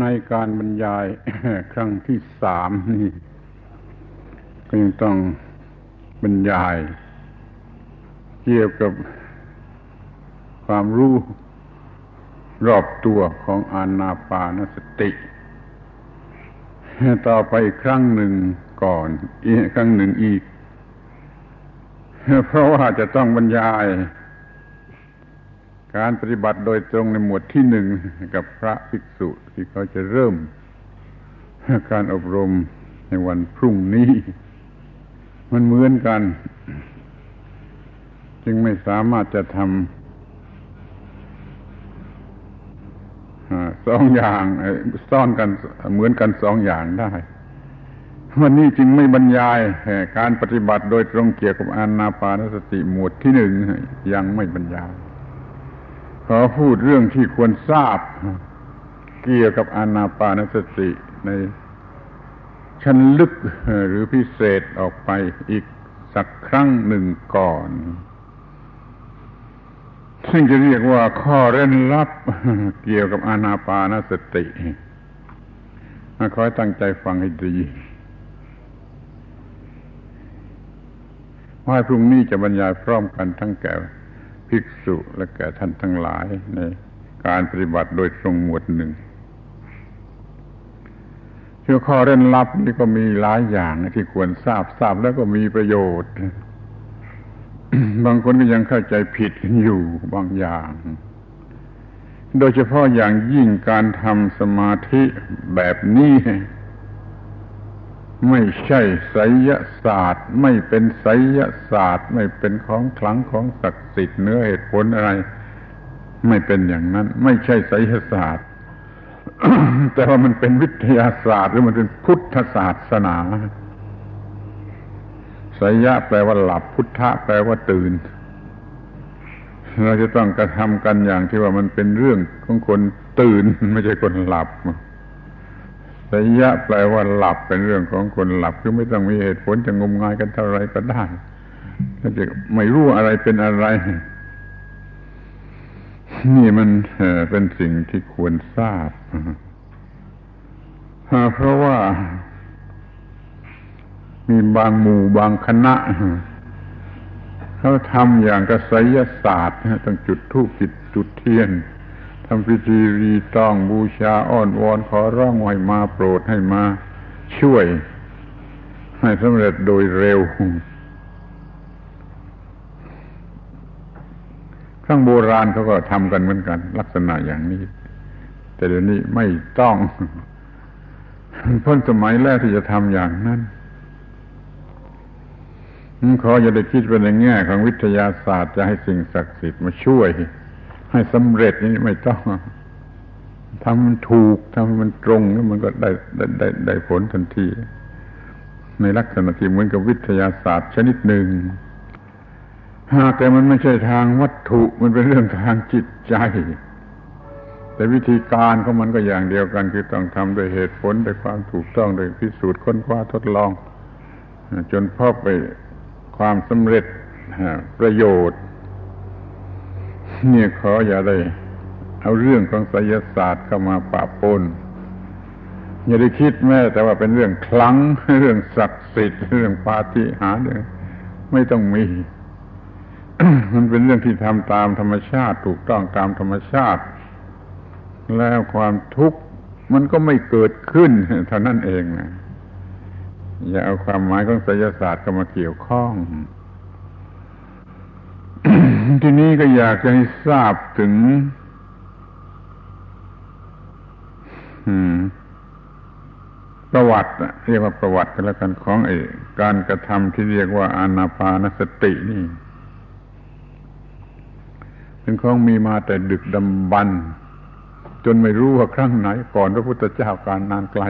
ในการบรรยายครั้งที่สามนี่ก็ยังต้องบรรยาย เกี่ยวกับความรู้รอบตัวของอานาปานสติ ต่อไปครั้งหนึ่งก่อนอีกครั้งหนึ่งอีก เพราะว่าจะต้องบรรยาย การปฏิบัติโดยตรงในหมวดที่หนึ่งกับพระภิกษุที่เขาจะเริ่ม การอบรมในวันพรุ่งนี้ มันเหมือนกัน จึงไม่สามารถจะทำสองอย่างซ่อนกันเหมือนกันสองอย่างได้วันนี้จึงไม่บรรยายการปฏิบัติโดยตรงเกี่ยวกับอานาปานสติหมวดที่หนึ่งยังไม่บรรยาย ขอพูดเรื่องที่ควรทราบ เกี่ยวกับอานาปานสติในชั้นลึกหรือพิเศษออกไปอีกสักครั้งหนึ่งก่อน ซึ่งจะเรียกว่าข้อเร้นลับเกี่ยวกับอานาปานสติขอให้ตั้งใจฟังให้ดีว่าพรุ่งนี้จะบรรยายพร้อมกันทั้งแก่ ภิกษุและแก่ท่านทั้งหลายในการปฏิบัติโดยตรงหมวดหนึ่งเชื่อข้อเร้นลับนี่ก็มีหลายอย่างที่ควรทราบทราบแล้วก็มีประโยชน์ บางคนก็ยังเข้าใจผิดอยู่บางอย่าง โดยเฉพาะอย่างยิ่งการทำสมาธิแบบนี้ ไม่ใช่ไสยศาสตร์ ไม่เป็นไสยศาสตร์ ไม่เป็นของขลังของศักดิ์สิทธิ์เนื้อเหตุผลอะไร ไม่เป็นอย่างนั้น ไม่ใช่ไสยศาสตร์ แต่ว่ามันเป็นวิทยาศาสตร์ หรือมันเป็นพุทธศาสนาไสยะแปลว่าหลับพุทธะแปลว่าตื่น เราจะต้องกระทำกันอย่างที่ว่ามันเป็นเรื่องของคนตื่น ไม่ใช่คนหลับ สยะแปลว่าหลับเป็นเรื่องของคนหลับคือไม่ต้องมีเหตุผลจะงมงายกันเท่าไรก็ได้ถ้าจะไม่รู้อะไรเป็นอะไร นี่มันเป็นสิ่งที่ควรทราบเพราะว่า มีบางหมู่บางคณะเขาทำอย่างกระสยศาสตร์ต้องจุดธูปจุดจุดเทียน ทำพิธีรีต้องบูชาอ้อนวอนขอร้องให้มาโปรดให้มาช่วย ให้สำเร็จโดยเร็ว ข้างโบราณเขาก็ทำกันเหมือนกัน ลักษณะอย่างนี้ แต่เดี๋ยวนี้ไม่ต้องพ้นสมัยแรกที่จะทำอย่างนั้นขออย่าได้คิดไปในแง่ของวิทยาศาสตร์จะให้สิ่งศักดิ์สิทธิ์มาช่วย ให้สำเร็จนี่ไม่ต้องทำมันถูกทำมันตรงแล้วมันก็ได้ได้ได้ได้ผลทันที ในลักษณะที่เหมือนกับวิทยาศาสตร์ชนิดหนึ่ง หากแต่มันไม่ใช่ทางวัตถุมันเป็นเรื่องทางจิตใจ แต่วิธีการของมันก็อย่างเดียวกัน คือต้องทำโดยเหตุผลโดยความถูกต้องโดยพิสูจน์ค้นคว้าทดลอง จนพบไปความสำเร็จประโยชน์ เนี่ยขออย่าได้ เอาเรื่องของไสยศาสตร์เข้ามาปะปนอย่าได้คิดแม้แต่ว่าเป็นเรื่องคลังเรื่องศักดิ์สิทธิ์เรื่องปาฏิหาริย์ไม่ต้องมี มันเป็นเรื่องที่ทำตามธรรมชาติ ถูกต้องตามธรรมชาติ แล้วความทุกข์มันก็ไม่เกิดขึ้นเท่านั้นเองนะอย่าเอาความหมายของไสยศาสตร์เข้ามาเกี่ยวข้อง ทีนี้ก็อยากจะให้ทราบถึงประวัติเรียกว่าประวัติกันแล้วกันของไอ้การกระทำที่เรียกว่าอานาปานสตินี่ เป็นของมีมาแต่ดึกดำบรรจนไม่รู้ว่าครั้งไหน ก่อนพระพุทธเจ้าการนานไกล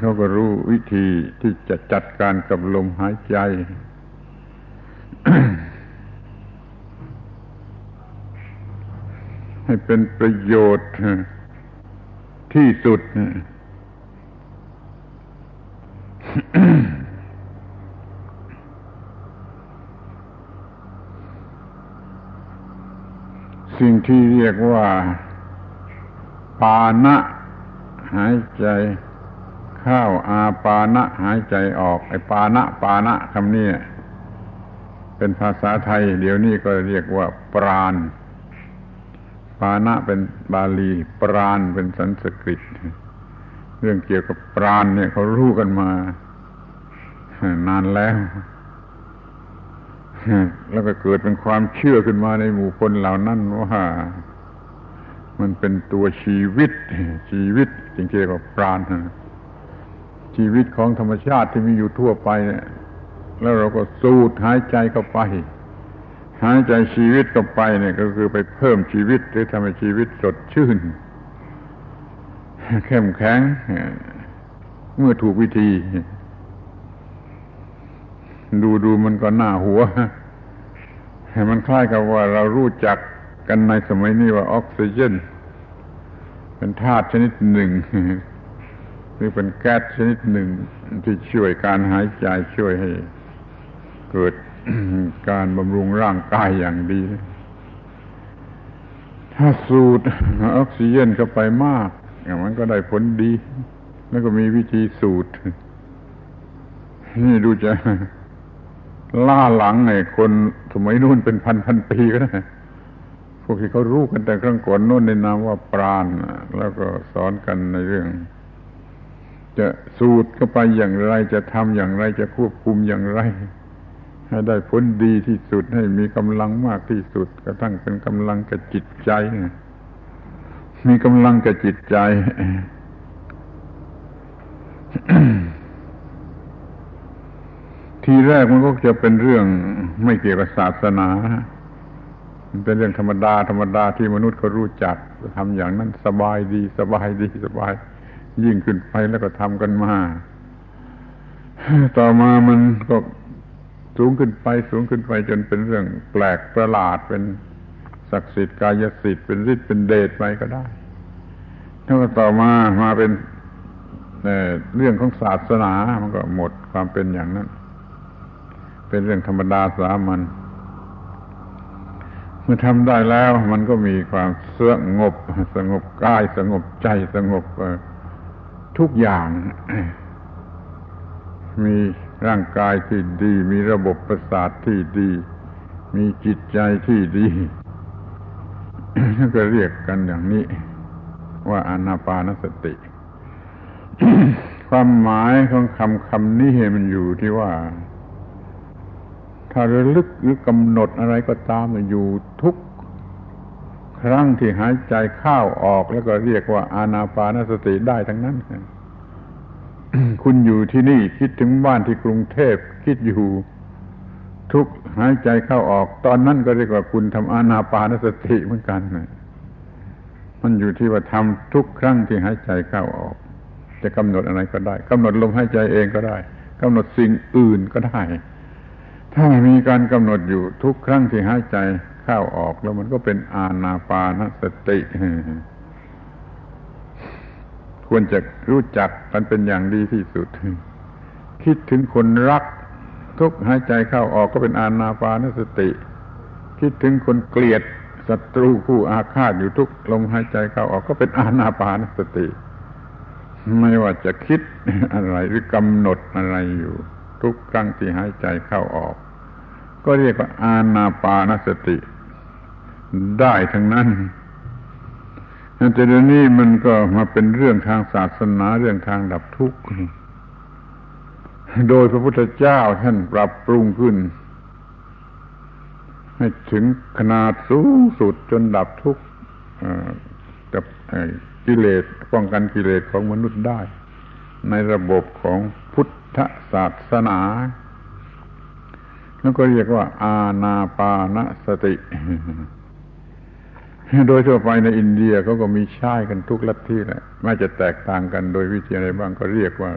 เขาก็รู้วิธีที่จะจัดการกับลมหายใจ ให้เป็นประโยชน์ที่สุดสิ่งที่เรียกว่า ปานะ หายใจเข้าอาปานะ หายใจออก ไอ้ปานะ ปานะคำนี้เป็นภาษาไทย เดี๋ยวนี้ก็เรียกว่า ปราณ ปานะเป็นบาลี ปราณเป็นสันสกฤต เรื่องเกี่ยวกับปราณเนี่ยเขารู้กันมา นานแล้ว แล้วก็เกิดเป็นความเชื่อขึ้นมาในหมู่คนเหล่านั้นว่ามันเป็นตัวชีวิต ชีวิตจริงๆเรียกว่าปราณชีวิตของธรรมชาติที่มีอยู่ทั่วไปเนี่ยแล้วเราก็สูดหายใจเข้าไป หายใจชีวิตเข้าไปเนี่ยก็คือไปเพิ่มชีวิตหรือทำให้ชีวิตสดชื่น เข้มแข็งเมื่อถูกวิธี ดูดูมันก็น่าหัวมันคล้ายกับว่าเรารู้จักกันในสมัยนี้ว่าออกซิเจน เป็นธาตุชนิดหนึ่งหรือเป็นแก๊สชนิดหนึ่งที่ช่วยการหายใจช่วยให้ เกิด การบำรุงร่างกายอย่างดี ถ้าสูดออกซิเจนเข้าไปมากมันก็ได้ผลดี แล้วก็มีวิธีสูดนี่ดูจะล่าหลังไอ้คนสมัยนู้นเป็นพันพันปีก็ได้พวกที่เขารู้กันแต่ครั้งก่อนโน้นในนามว่าปราณแล้วก็สอนกันในเรื่อง จะสูดเข้าไปอย่างไรจะทำอย่างไรจะควบคุมอย่างไร ให้ได้ผลดีที่สุดให้มีกำลังมากที่สุด กระทั่งเป็นกำลังกับจิตใจ มีกำลังกับจิตใจทีแรกมันก็จะเป็นเรื่องไม่เกี่ยวกับศาสนาเป็นเรื่องธรรมดา ธรรมดาที่มนุษย์เขารู้จักทำอย่างนั้นสบายดี สบายดีสบาย ยิ่งขึ้นไปแล้วก็ทำกันมา ต่อมามันก็ สูงขึ้นไปสูงขึ้นไปจนเป็นเรื่องแปลกประหลาดเป็นศักดิ์สิทธิ์กายสิทธิ์เป็นฤทธิ์เป็นเดชไปก็ได้แล้วก็ต่อมามาเป็นเรื่องของศาสนามันก็หมดความเป็นอย่างนั้น เป็นเรื่องธรรมดาสามัญเมื่อทำได้แล้ว มันก็มีความสงบ สงบกายสงบใจสงบทุกอย่าง มี ร่างกายที่ดี มีระบบประสาทที่ดี มีจิตใจที่ดีก็เรียกกันอย่างนี้ ว่าอนาปานสติ ความหมายของคำคำนี้มันอยู่ที่ว่า ถ้าระลึกหรือกำหนดอะไรก็ตามอยู่ทุกครั้งที่หายใจเข้าออกแล้วก็เรียกว่าอานาปานสติได้ทั้งนั้น คุณอยู่ที่นี่คิดถึงบ้านที่กรุงเทพคิดอยู่ทุกหายใจเข้าออก ตอนนั้นก็เรียกว่าคุณทำอานาปานสติเหมือนกันมันอยู่ที่ว่าทำทุกครั้งที่หายใจเข้าออก จะกำหนดอะไรก็ได้กำหนดลมหายใจเองก็ได้กำหนดสิ่งอื่นก็ได้ ถ้ามีการกำหนดอยู่ทุกครั้งที่หายใจเข้าออกแล้วมันก็เป็นอาณาปานสติ ควรจะรู้จักกันเป็นอย่างดีที่สุด คิดถึงคนรัก ทุกหายใจเข้าออกก็เป็นอาณาปานสติ คิดถึงคนเกลียดศัตรูผู้อาฆาตอยู่ทุกลมหายใจเข้าออกก็เป็นอาณาปานสติ ไม่ว่าจะคิดอะไรหรือกำหนดอะไรอยู่ ทุกครั้งที่หายใจเข้าออก ก็เรียกว่าอาณาปานสติ ได้ทั้งนั้น แต่เดี๋ยวนี้มันก็มาเป็นเรื่องทางศาสนาเรื่องทางดับทุกข์ โดยพระพุทธเจ้าท่านปรับปรุงขึ้น ให้ถึงขนาดสูงสุดจนดับทุกข์กับกิเลสป้องกันกิเลสของมนุษย์ได้ ในระบบของพุทธศาสนา แล้วก็เรียกว่า อาณาปานสติ โดยทั่วไปในอินเดียเขาก็มีใช้กันทุกลัทธิแหละไม่จะแตกต่างกันโดยวิธีอะไรบ้างก็เรียกว่า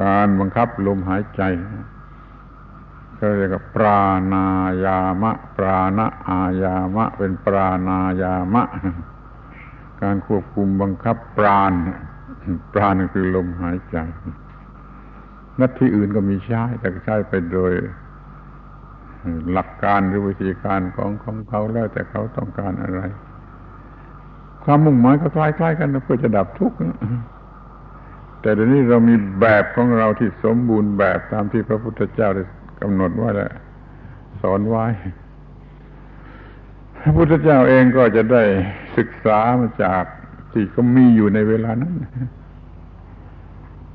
การบังคับลมหายใจก็เรียกว่าปราณายามะ ปราณอายามะ เป็นปราณายามะ การควบคุมบังคับปราณปราณคือลมหายใจนัดที่อื่นก็มีใช้แต่ใช้ไปโดย หลักการหรือวิธีการของของเขาแล้วแต่เขาต้องการอะไร ความมุ่งหมายก็คล้ายๆกันเพื่อจะดับทุกข์แต่เดี๋ยวนี้เรามีแบบของเราที่สมบูรณ์แบบตามที่พระพุทธเจ้าได้กำหนดไว้และสอนไว้ พระพุทธเจ้าเองก็จะได้ศึกษามาจากที่ก็มีอยู่ในเวลานั้น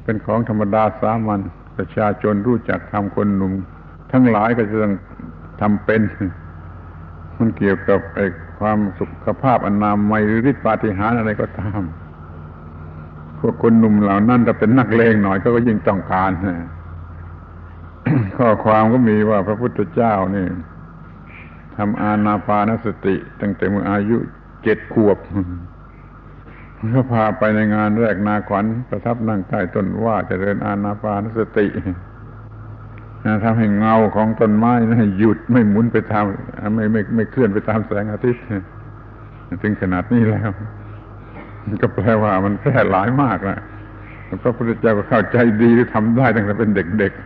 เป็นของธรรมดาสามัญประชาชนรู้จักทำคนหนุ่ม ทั้งหลายก็จะต้องทำเป็น มันเกี่ยวกับไอ้ความสุขภาพอนามัยหรือฤทธิปาฏิหาริย์อะไรก็ตาม พวกคนหนุ่มเหล่านั้นถ้าเป็นนักเลงหน่อยก็ยิ่งต้องการข้อความก็มีว่าพระพุทธเจ้านี่ทำอาณาปานสติ ตั้งแต่เมื่ออายุเจ็ดขวบก็พาไปในงานแรกนาขวัญประทับนั่งใต้ต้นว่าจะเริญอาณาปานสติ ทำให้เงาของต้นไม้นะหยุดไม่หมุนไปตามไม่ไม่ไม่เคลื่อนไปตามแสงอาทิตย์ถึงขนาดนี้แล้วก็แปลว่ามันแพร่หลายมากนะพระพุทธเจ้าก็เข้าใจดีที่ทำได้ตั้งแต่เป็นเด็กๆ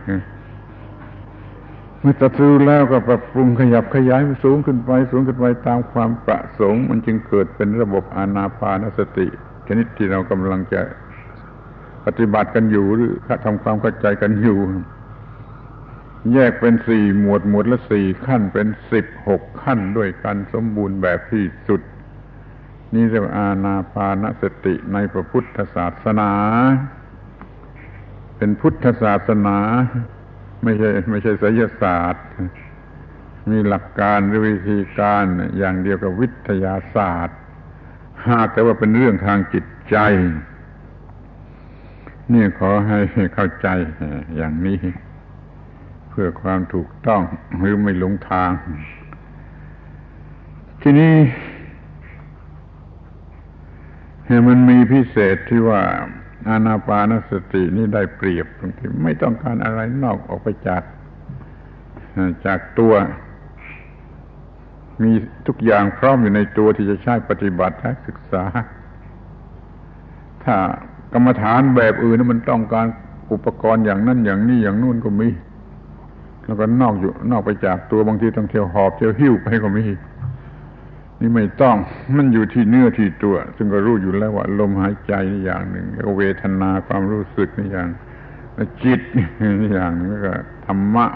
เมื่อตัดสู้แล้วก็ปรับปรุงขยับขยายสูงขึ้นไป สูงขึ้นไปตามความประสงค์ มันจึงเกิดเป็นระบบอานาปานสติ ชนิดที่เรากำลังจะปฏิบัติกันอยู่หรือทำความเข้าใจกันอยู่ แยกเป็นสี่หมวดหมวดละสี่ขั้นเป็นสิบหกขั้นด้วยกันสมบูรณ์แบบที่สุด นี่เรียกว่าอาณาปานสติในพระพุทธศาสนา เป็นพุทธศาสนา ไม่ใช่ไม่ใช่ไสยศาสตร์ มีหลักการหรือวิธีการอย่างเดียวกับวิทยาศาสตร์ หากแต่ว่าเป็นเรื่องทางจิตใจ นี่ขอให้เข้าใจอย่างนี้ พื่อความถูกต้องหรือไม่หลงทาง ที่นี้มันมีพิเศษที่ว่าอานาปานสตินี่ได้เปรียบตรงที่ไม่ต้องการอะไรนอกออกไปจากจากตัว มีทุกอย่างพร้อมอยู่ในตัวที่จะใช้ปฏิบัติศึกษา ถ้ากรรมฐานแบบอื่นมันต้องการอุปกรณ์อย่างนั้นอย่างนี้อย่างนู่นก็มี แล้วก็นอกอยู่ นอกไปจากตัวบางทีต้องเที่ยวหอบเที่ยวหิ้วไปก็มีนี่ไม่ต้องมันอยู่ที่เนื้อที่ตัว ซึ่งก็รู้อยู่แล้วว่า ลมหายใจนี่อย่างหนึ่ง แล้วเวทนาความรู้สึกนี่อย่างแล้วจิตนี่อย่างนึงแล้วก็ธรรมะ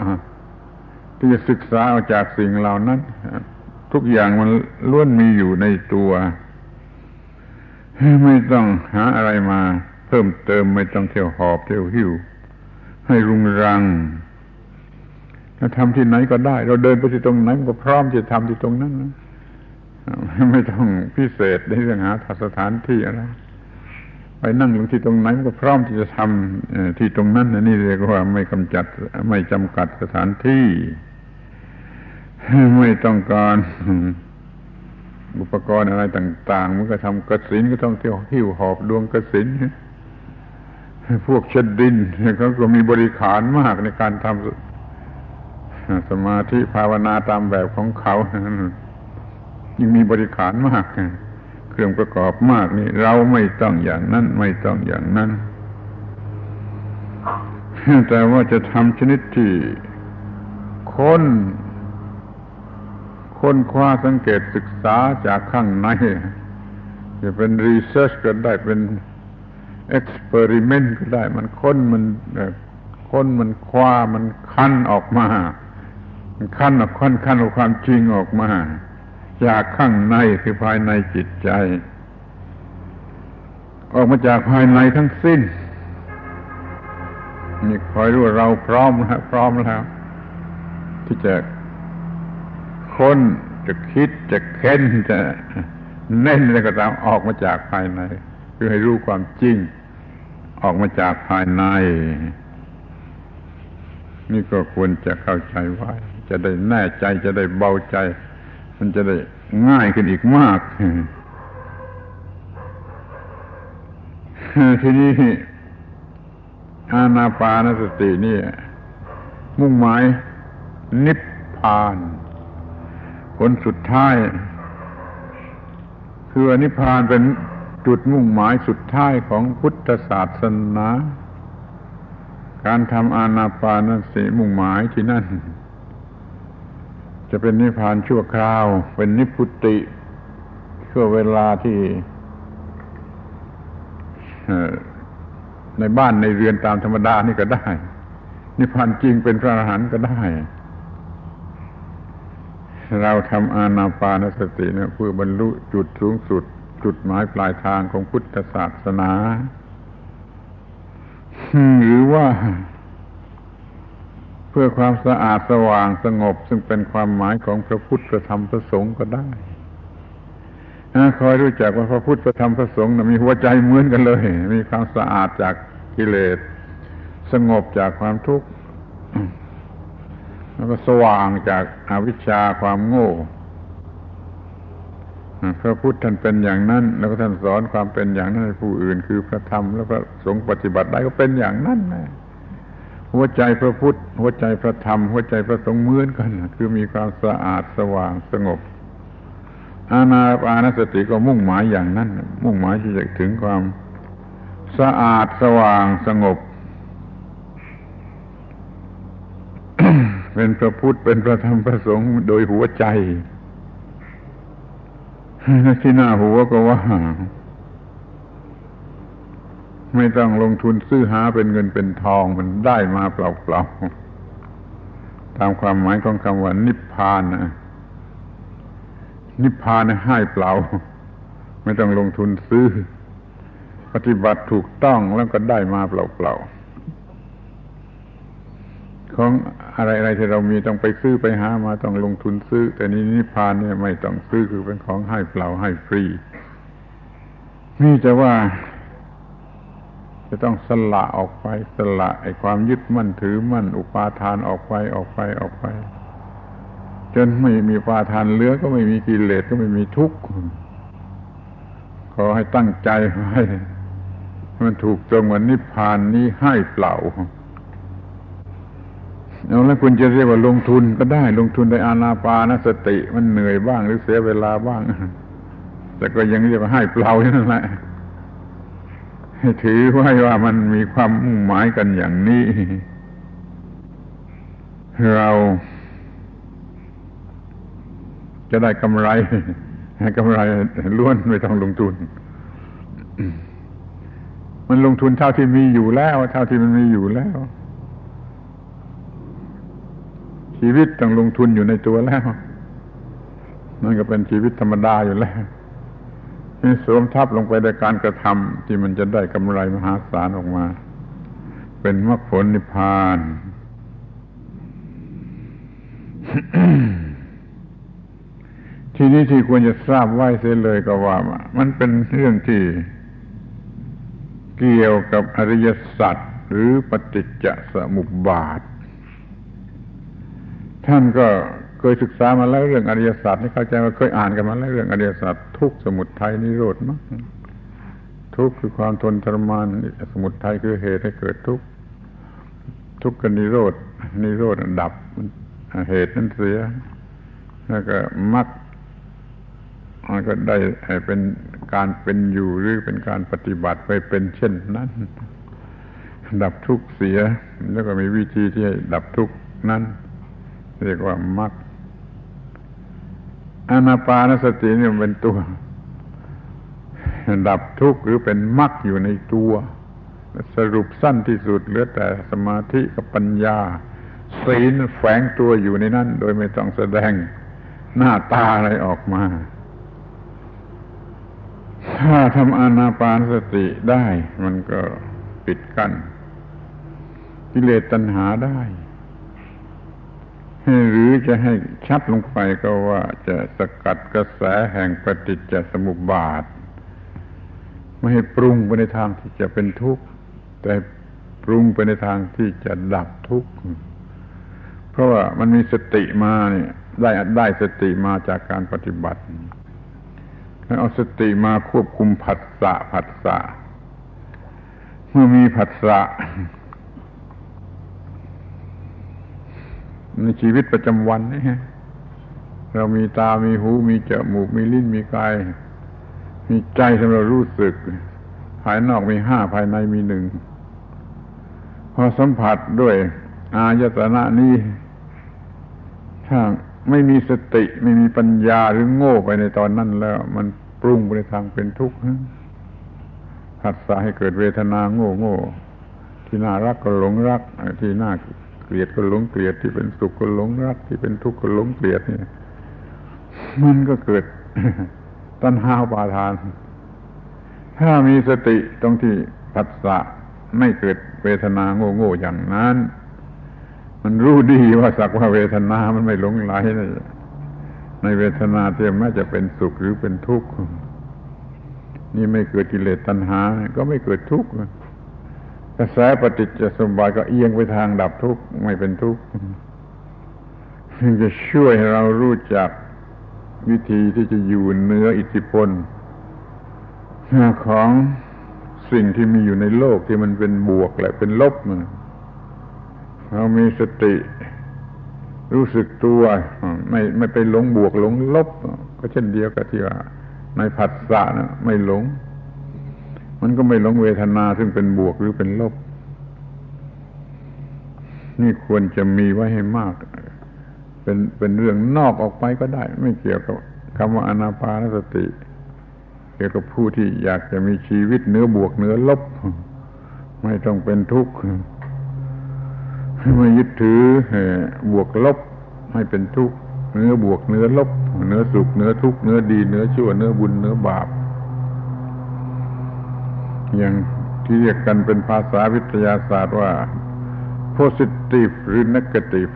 ที่จะศึกษาออกจากสิ่งเหล่านั้นทุกอย่างมันล้วนมีอยู่ในตัว ไม่ต้องหาอะไรมา เพิ่มเติมไม่ต้องเที่ยวหอบเที่ยวหิวให้รุงรัง ถ้าทำที่ไหนก็ได้ เราเดินไปที่ตรงไหนมันก็พร้อมจะทำที่ตรงนั้นนะไม่ต้องพิเศษในเรื่องหาสถานที่อะไรไปนั่งลงที่ตรงไหนก็พร้อมที่จะทำที่ตรงนั้นนี่เรียกว่าไม่กำจัดไม่จำกัดสถานที่ ไม่ต้องการอุปกรณ์อะไรต่าง ๆ มันก็ทำกระสินก็ต้องเที่ยวหิ้วหอบดวงกระสินพวกชดดินเขาก็มีบริขารมากในการทำ สมาธิภาวนาตามแบบของเขายิ่งมีบริขารมาก เครื่องประกอบมากนี่ เราไม่ต้องอย่างนั้น ไม่ต้องอย่างนั้น แต่ว่าจะทำชนิดที่ค้นค้นคว้าสังเกตศึกษาจากข้างใน จะเป็นรีเสิร์ชก็ได้เป็นเอ็กซ์เพร์เมนต์ก็ได้ มันค้นมันค้นมันคว้ามันคั้นออกมา มันคั้นออกคั้นคั้นเอาความจริงออกมา จากข้างในคือภายในจิตใจ ออกมาจากภายในทั้งสิ้นนี่คอยรู้ว่าเราพร้อมแล้วพร้อมแล้ว ที่จะค้นจะคิดจะเค้นจะเน้นอะไรก็ตามออกมาจากภายใน คือให้รู้ความจริง ออกมาจากภายใน นี่ก็ควรจะเข้าใจไว้ จะได้แน่ใจจะได้เบาใจ มันจะได้ง่ายขึ้นอีกมาก ทีนี้อาณาปานสตินี่ มุ่งหมายนิพพาน ผลสุดท้าย คือนิพพานเป็นจุดมุ่งหมายสุดท้ายของพุทธศาสนา การทำอาณาปานสติมุ่งหมายที่นั่น จะเป็นนิพพานชั่วคราว เป็นนิพุติชั่วเวลาที่ในบ้านในเรือนตามธรรมดานี่ก็ได้ นิพพานจริงเป็นพระอรหันต์ก็ได้ เราทำอานาปานสติเนี่ยเพื่อบรรลุจุดสูงสุด จุดหมายปลายทางของพุทธศาสนา หรือว่า เพื่อความสะอาดสว่างสงบ ซึ่งเป็นความหมายของพระพุทธพระธรรมพระสงฆ์ก็ได้คอยรู้จักว่าพระพุทธพระธรรมพระสงฆ์มีหัวใจเหมือนกันเลย มีความสะอาดจากกิเลส สงบจากความทุกข์แล้วก็สว่างจากอาวิชชาความโง่พระพุทธท่านเป็นอย่างนั้น แล้วก็ท่านสอนความเป็นอย่างนั้นให้ผู้อื่น คือพระธรรมแล้วพระสงฆ์ปฏิบัติได้ก็เป็นอย่างนั้นน่ หัวใจพระพุทธ หัวใจพระธรรม หัวใจพระสงฆ์เหมือนกัน คือมีความสะอาดสว่างสงบ อาณาปานสติก็มุ่งหมายอย่างนั้น มุ่งหมายที่จะถึงความสะอาดสว่างสงบ เป็นพระพุทธเป็นพระธรรมพระสงฆ์โดยหัวใจที่หน้าหัวก็ว่า ไม่ต้องลงทุนซื้อหาเป็นเงินเป็นทองมันได้มาเปล่าๆตามความหมายของคำว่านิพพานนะนิพพานให้เปล่า ไม่ต้องลงทุนซื้อ ปฏิบัติถูกต้องแล้วก็ได้มาเปล่าๆของอะไรอะไรที่เรามีต้องไปซื้อไปหามาต้องลงทุนซื้อ แต่นี้นิพพานเนี่ยไม่ต้องซื้อคือเป็นของให้เปล่าให้ฟรีนี่จะว่า จะต้องสละออกไปสละไอ้ความยึดมั่นถือมั่น อุปาทานออกไปออกไปออกไป จนไม่มีปาทานเหลือก็ไม่มีกิเลสก็ไม่มีทุกข์ขอให้ตั้งใจไว้มันถูกตรงวันนิพพานนี้ให้เปล่าเอาแล้วคุณจะเรียกว่าลงทุนก็ได้ลงทุนในอานาปานสติ มันเหนื่อยบ้างหรือเสียเวลาบ้าง แต่ก็ยังเรียกว่าให้เปล่าอย่างนั้นแหละ ถือไว้ว่ามันมีความมุ่งหมายกันอย่างนี้ เราจะได้กำไรกำไรล้วนไม่ต้องลงทุน มันลงทุนเท่าที่มีอยู่แล้ว เท่าที่มันมีอยู่แล้ว ชีวิตต้องลงทุนอยู่ในตัวแล้ว นั่นก็เป็นชีวิตธรรมดาอยู่แล้ว สวมทับลงไปในการกระทำที่มันจะได้กำไรมหาศาลออกมา เป็นมรรคผลนิพพาน ทีนี้ที่ควรจะทราบไว้เสียเลยก็ว่า มันเป็นเรื่องที่เกี่ยวกับอริยสัจหรือปฏิจจสมุปบาท ท่านก็เคยศึกษามาแล้วเรื่องอริยสัจนี่เข้าใจว่าเคยอ่านกันมาแล้วเรื่องอริยสัจ ทุกข์สมุทัยนิโรธมั้งทุกข์คือความทนทรมาน สมุทัยคือเหตุให้เกิดทุกข์ทุกข์กับนิโรธนิโรธดับเหตุนั้นเสีย แล้วก็มรรคมันก็ได้เป็นการเป็นอยู่หรือเป็นการปฏิบัติไปเป็นเช่นนั้น ดับทุกข์เสีย แล้วก็มีวิธีที่ให้ดับทุกข์นั้น เรียกว่ามรรค อนาปานสตินี่เป็นตัว ดับทุกข์หรือเป็นมรรคอยู่ในตัว สรุปสั้นที่สุดเหลือแต่สมาธิกับปัญญาศีลแฝงตัวอยู่ในนั้น โดยไม่ต้องแสดงหน้าตาอะไรออกมา ถ้าทำอนาปานสติได้ มันก็ปิดกัน้นกิเลสตัณหาได้ หรือจะให้ชัดลงไปก็ว่าจะสกัดกระแสแห่งปฏิจจสมุปบาท ไม่ให้ปรุงไปในทางที่จะเป็นทุกข์ แต่ปรุงไปในทางที่จะดับทุกข์ เพราะว่ามันมีสติมาเนี่ยได้ได้สติมาจากการปฏิบัติเอาสติมาควบคุมผัสสะผัสสะเมื่อมีผัสสะ ในชีวิตประจำวันนี่เรามีตามีหู มีจมูก มีลิ้น มีกาย มีใจสำหรับรู้สึก ภายนอกมีห้าภายในมีหนึ่ง พอสัมผัสด้วย อายตนะนี้ถ้าไม่มีสติไม่มีปัญญาหรือโง่ไปในตอนนั้นแล้ว มันปรุงไปในทางเป็นทุกข์ผัสสะให้เกิดเวทนาโง่โง่ที่น่ารักก็หลงรักที่น่า เกลียดก็หลงเกลียดที่เป็นสุขก็หลงรักที่เป็นทุกข์ก็หลงเกลียดเนี่ยมันก็เกิดตัณหาปาทาน ถ้ามีสติตรงที่ผัสสะไม่เกิดเวทนาโง่โง่อย่างนั้น มันรู้ดีว่าสักว่าเวทนามันไม่หลงไหลในเวทนาเทียมแม้จะเป็นสุขหรือเป็นทุกข์นี่ไม่เกิดกิเลสตัณหา ก็ไม่เกิดทุกข์ กระแสปฏิจจสมบัติก็เอียงไปทางดับทุกข์ไม่เป็นทุกข์จะช่วยให้เรารู้จักวิธีที่จะอยู่เหนืออิทธิพลของสิ่งที่มีอยู่ในโลกที่มันเป็นบวกและเป็นลบมันเรามีสติ รู้สึกตัวไม่ไม่ไปหลงบวกหลงลบ ก็เช่นเดียวกับที่ว่าในผัสสะนะไม่หลง มันก็ไม่หลงเวทนาซึ่งเป็นบวกหรือเป็นลบ นี่ควรจะมีไว้ให้มาก เป็นเป็นเรื่องนอกออกไปก็ได้ ไม่เกี่ยวกับคำว่าอนาปานสติ เกี่ยวกับผู้ที่อยากจะมีชีวิตเนื้อบวกเนื้อลบ ไม่ต้องเป็นทุกข์ไม่ยึดถือบวกลบให้เป็นทุกข์เนื้อบวกเนื้อลบ เนื้อสุขเนื้อทุกข์เนื้อดีเนื้อชั่วเนื้อบุญเนื้อบาป อย่างที่เรียกกันเป็นภาษาวิทยาศาสตร์ว่า positive หรือ negative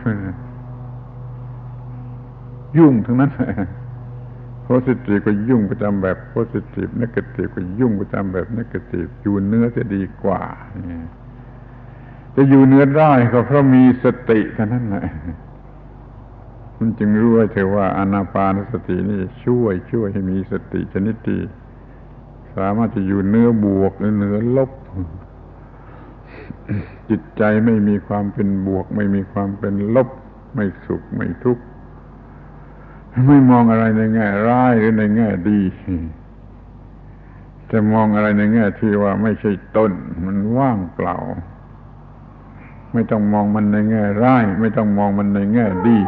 ยุ่งทั้งนั้น positive ก็ยุ่งไประจำแบบ positive negative ก็ยุ่งไประจำแบบ negative อยู่เนื้อจะดีกว่าจะอยู่เนื้อได้ก็เพราะมีสติเท่านั้นแหละมันจึงรู้เถอะว่าอนาปานสตินี่ช่วยช่วยให้มีสติชนิดที่ สามารถจะอยู่เนื้อบวกหรือเนื้อลบ จิตใจไม่มีความเป็นบวก ไม่มีความเป็นลบ ไม่สุขไม่ทุกข์ไม่มองอะไรในแง่ร้ายหรือในแง่ดี จะมองอะไรในแง่ที่ว่าไม่ใช่ต้น มันว่างเปล่า ไม่ต้องมองมันในแง่ร้าย ไม่ต้องมองมันในแง่ดี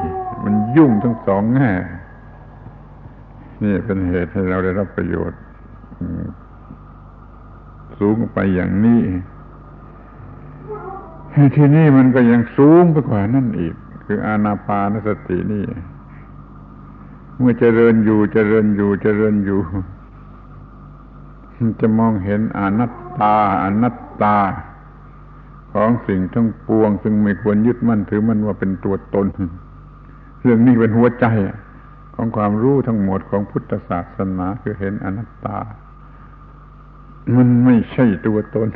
มันยุ่งทั้งสองแง่ นี่เป็นเหตุให้เราได้รับประโยชน์ สูงไปอย่างนี้ที่นี่มันก็ยังสูงไปกว่านั่นอีก คืออานาปานสตินี่ เมื่อเจริญอยู่เจริญอยู่เจริญอยู่จะมองเห็นอนัตตาอนัตตา ของสิ่งทั้งปวง ซึ่งไม่ควรยึดมั่นถือมันว่าเป็นตัวตน เรื่องนี้เป็นหัวใจของความรู้ทั้งหมดของพุทธศาสนาคือเห็นอนัตตา มันไม่ใช่ตัวตน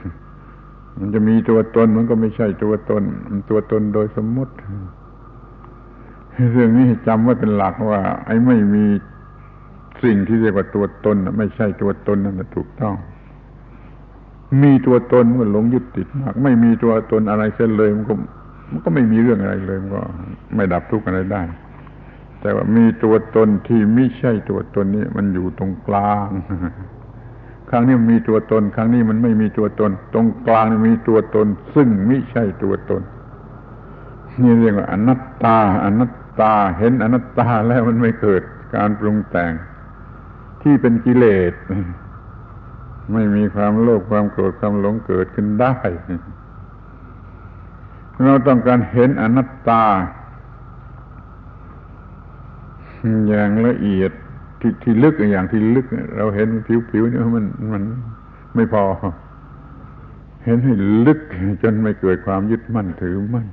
มันจะมีตัวตนมันก็ไม่ใช่ตัวตน มันตัวตนโดยสมมติ เรื่องนี้จำไว้เป็นหลักว่า ไอ้ไม่มีสิ่งที่เรียกว่าตัวตนไม่ใช่ตัวตนนั่นถูกต้อง มีตัวตนมันหลงยึดติดมาก ไม่มีตัวตนอะไรเส้นเลยมันก็มันก็ไม่มีเรื่องอะไรเลยมันก็ไม่ดับทุกข์อะไรได้ แต่ว่ามีตัวตนที่ไม่ใช่ตัวตนนี่มันอยู่ตรงกลาง ครั้งนี้มันมีตัวตน ครั้งนี้มันไม่มีตัวตน ตรงกลางมีตัวตน ซึ่งไม่ใช่ตัวตน นี่เรียกว่าอนัตตา อนัตตาเห็นอนัตตาแล้วมันไม่เกิดการปรุงแต่ง ที่เป็นกิเลสไม่มีความโลภความโกรธความหลงเกิดขึ้นได้ เราต้องการเห็นอนัตตา อย่างละเอียด ที่ที่ลึกอย่างที่ลึก เราเห็นผิวๆเนี่ยมันมันไม่พอ เห็นให้ลึกจนไม่เกิดความยึดมั่นถือมั่น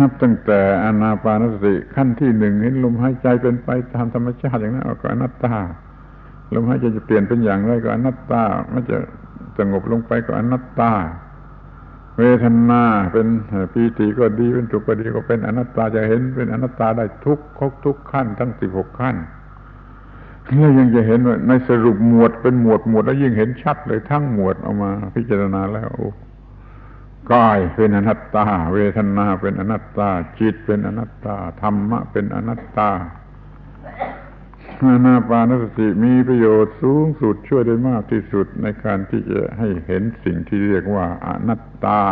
นับตั้งแต่อนาปานสติขั้นที่หนึ่งเห็นลมหายใจเป็นไปตามธรรมชาติอย่างนั้นก็อนัตตาลมหายใจจะเปลี่ยนเป็นอย่างไรก็อนัตตา มันจะสงบลงไปก็อนัตตา เวทนาเป็นปีติก็ดีเป็นสุขก็ดีก็เป็นอนัตตาจะเห็นเป็นอนัตตาได้ทุกครบทุกขั้น ทั้งสิบหกขั้นแล้วยังจะเห็นว่าในสรุปหมวดเป็นหมวดหมวดแล้วยิ่งเห็นชัดเลยทั้งหมวดออกมา พิจารณาแล้วกายเป็นอนัตตา เวทนาเป็นอนัตตา จิตเป็นอนัตตาธรรมะเป็นอนัตตา อานาปานสติมีประโยชน์สูงสุดช่วยได้มากที่สุดในการที่จะให้เห็นสิ่งที่เรียกว่าอนัตตา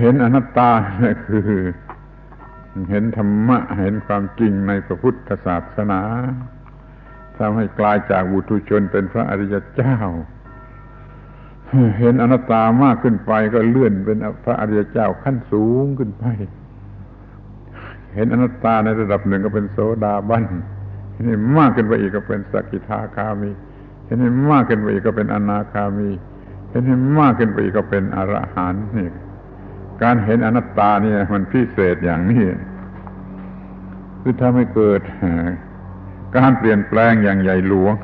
เห็นอนัตตาคือ เห็นธรรมะ เห็นความจริงในพระพุทธศาสนาทำให้กลายจากบุตุชนเป็นพระอริยเจ้า เห็นอนัตตามากขึ้นไปก็เลื่อนเป็นพระอริยเจ้าขั้นสูงขึ้นไป เห็นอนัตตาในระดับหนึ่งก็เป็นโสดาบันเห็นมากขึ้นไปอีกก็เป็นสกิทาคามีเห็นมากขึ้นไปอีกก็เป็นอนาคามี เห็นมากขึ้นไปอีกก็เป็นอรหันต์นี่การเห็นอนัตตาเนี่ย มันพิเศษอย่างนี้คือทำให้เกิดการเปลี่ยนแปลงอย่างใหญ่หลวง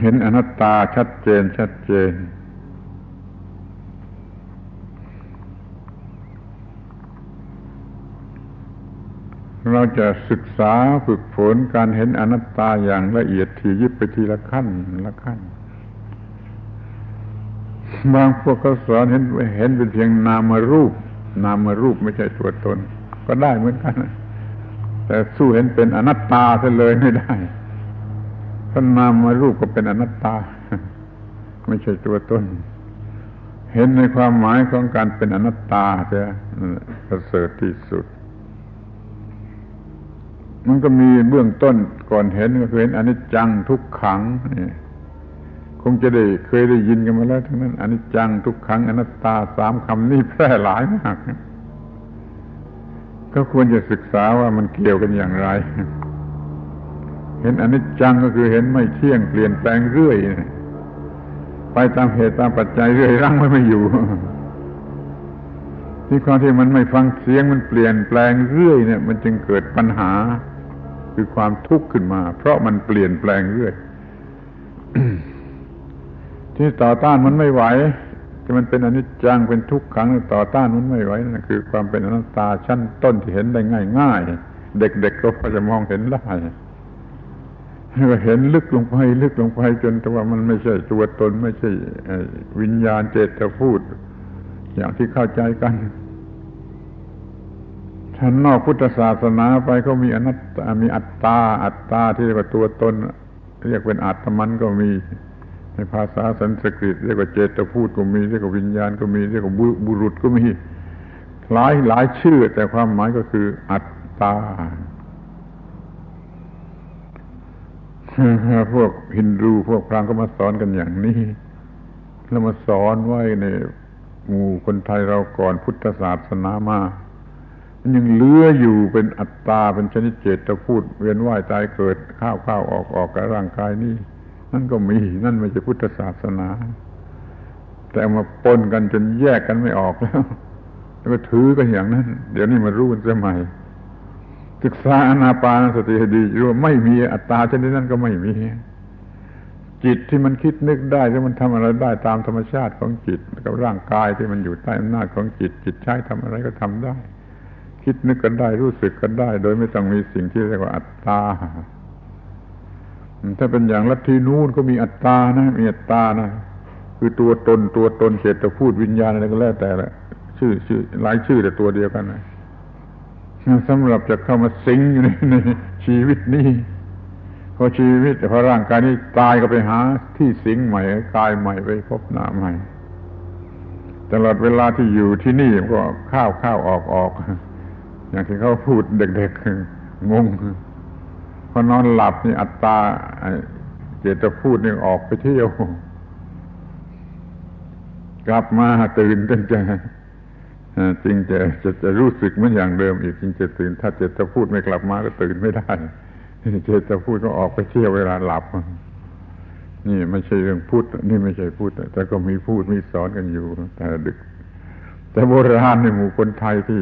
เห็นอนัตตาชัดเจนชัดเจน เราจะศึกษาฝึกฝนการเห็นอนัตตาอย่างละเอียดถี่ยิบไปทีละขั้นละขั้น บางพวกเขาสอนเห็นเห็นเป็นเพียงนามารูป นามารูปไม่ใช่ตัวตน ก็ได้เหมือนกัน แต่สู้เห็นเป็นอนัตตาซะเลยไม่ได้ท่านนามารูปก็เป็นอนัตตา ไม่ใช่ตัวตน เห็นในความหมายของการเป็นอนัตตาจะประเสริฐที่สุด มันก็มีเบื้องต้นก่อนเห็นก็คือเห็นอนิจจังทุกขังนี่คงจะได้เคยได้ยินกันมาแล้วทั้งนั้นอนิจจังทุกขังอนัตตาสามคำนี้แพร่หลายมาก ก็ควรจะศึกษาว่ามันเกี่ยวกันอย่างไร เห็นอนิจจังก็คือเห็นไม่เที่ยงเปลี่ยนแปลงเรื่อย ไปตามเหตุตามปัจจัยเรื่อยรั้งไว้ไม่อยู่ที่ความที่มันไม่ฟังเสียงมันเปลี่ยนแปลงเรื่อยเนี่ย มันจึงเกิดปัญหา คือความทุกข์ขึ้นมา เพราะมันเปลี่ยนแปลงเรื่อยที่ต่อต้านมันไม่ไหวที่มันเป็นอนิจจังเป็นทุกขังต่อต้านมันไม่ไหวนั่นคือ ความเป็นอนัตตาชั้นต้นที่เห็นได้ง่ายๆเด็กๆก็พอจะมองเห็นได้ก็เห็นลึกลงไปลึกลงไปจนตัวมันไม่ใช่ตัวตนไม่ใช่วิญญาณเจตพูด อย่างที่เข้าใจกัน นนอกพุทธศาสนาไปก็มีอนัตตามีอัตตา อัตตาที่เรียกว่าตัวตน เรียกเป็นอัตมันก็มี ในภาษาสันสกฤตเรียกว่าเจตพูดก็มีเรียกว่าวิญญาณก็มีเรียกว่าบุรุษก็มีหลายหลายชื่อ แต่ความหมายก็คืออัตตาพวกฮินดูพวกพราหมณ์ก็มาสอนกันอย่างนี้ แล้วมาสอนไว้ในหมู่คนไทยเราก่อนพุทธศาสนามา มันยังเลื้ออยู่เป็นอัตตาเป็นชนิดเจตพูด เวียนว่ายตายเกิดข้าวข้าวออกออกกับร่างกายนี้นั่นก็มีนั่นไม่ใช่พุทธศาสนา แต่มาปนกันจนแยกกันไม่ออกแล้วแล้วก็ถือกันอย่างนั้น เดี๋ยวนี้มารู้กันสมัยศึกษาอนาปานสติให้ดีรู้ว่าไม่มีอัตตาชนิดนั้นก็ไม่มี จิตที่มันคิดนึกได้ที่มันทำอะไรได้ตามธรรมชาติของจิต กับร่างกายที่มันอยู่ใต้อำนาจของจิต จิตใช้ทำอะไรก็ทำได้ คิดนึกกันได้รู้สึกกันได้ โดยไม่ต้องมีสิ่งที่เรียกว่าอัตตา ถ้าเป็นอย่างลัทธินู้นก็มีอัตตานะ มีอัตตานะคือตัวตนตัวตนเจตพูดวิญญาณอะไรก็แล้วแต่ละชื่อชื่อหลายชื่อแต่ตัวเดียวกันนะสำหรับจะเข้ามาสิงอยู่ในในชีวิตนี้พอชีวิตพอร่างกายนี้ตายก็ไปหา ที่สิงใหม่กายใหม่ไปพบหน้าใหม่ตลอดเวลาที่อยู่ที่นี่ก็ข้าวข้าวออกออก อย่างที่เขาพูดเด็กๆงงพอนอนหลับนี่อัตตาเจตพูดนี่ออกไปเที่ยว กลับมาตื่นตั้งแต่จริงจะจะจะรู้สึกเหมือนอย่างเดิม อีกจริงจะตื่น ถ้าเจตพูดไม่กลับมาก็ตื่นไม่ได้เจตพูดก็ออกไปเที่ยวเวลาหลับนี่ไม่ใช่เรื่องพูดนี่ไม่ใช่พูดแต่ก็มีพูดมีสอนกันอยู่ แต่ดึก แต่โบราณในหมู่คนไทยที่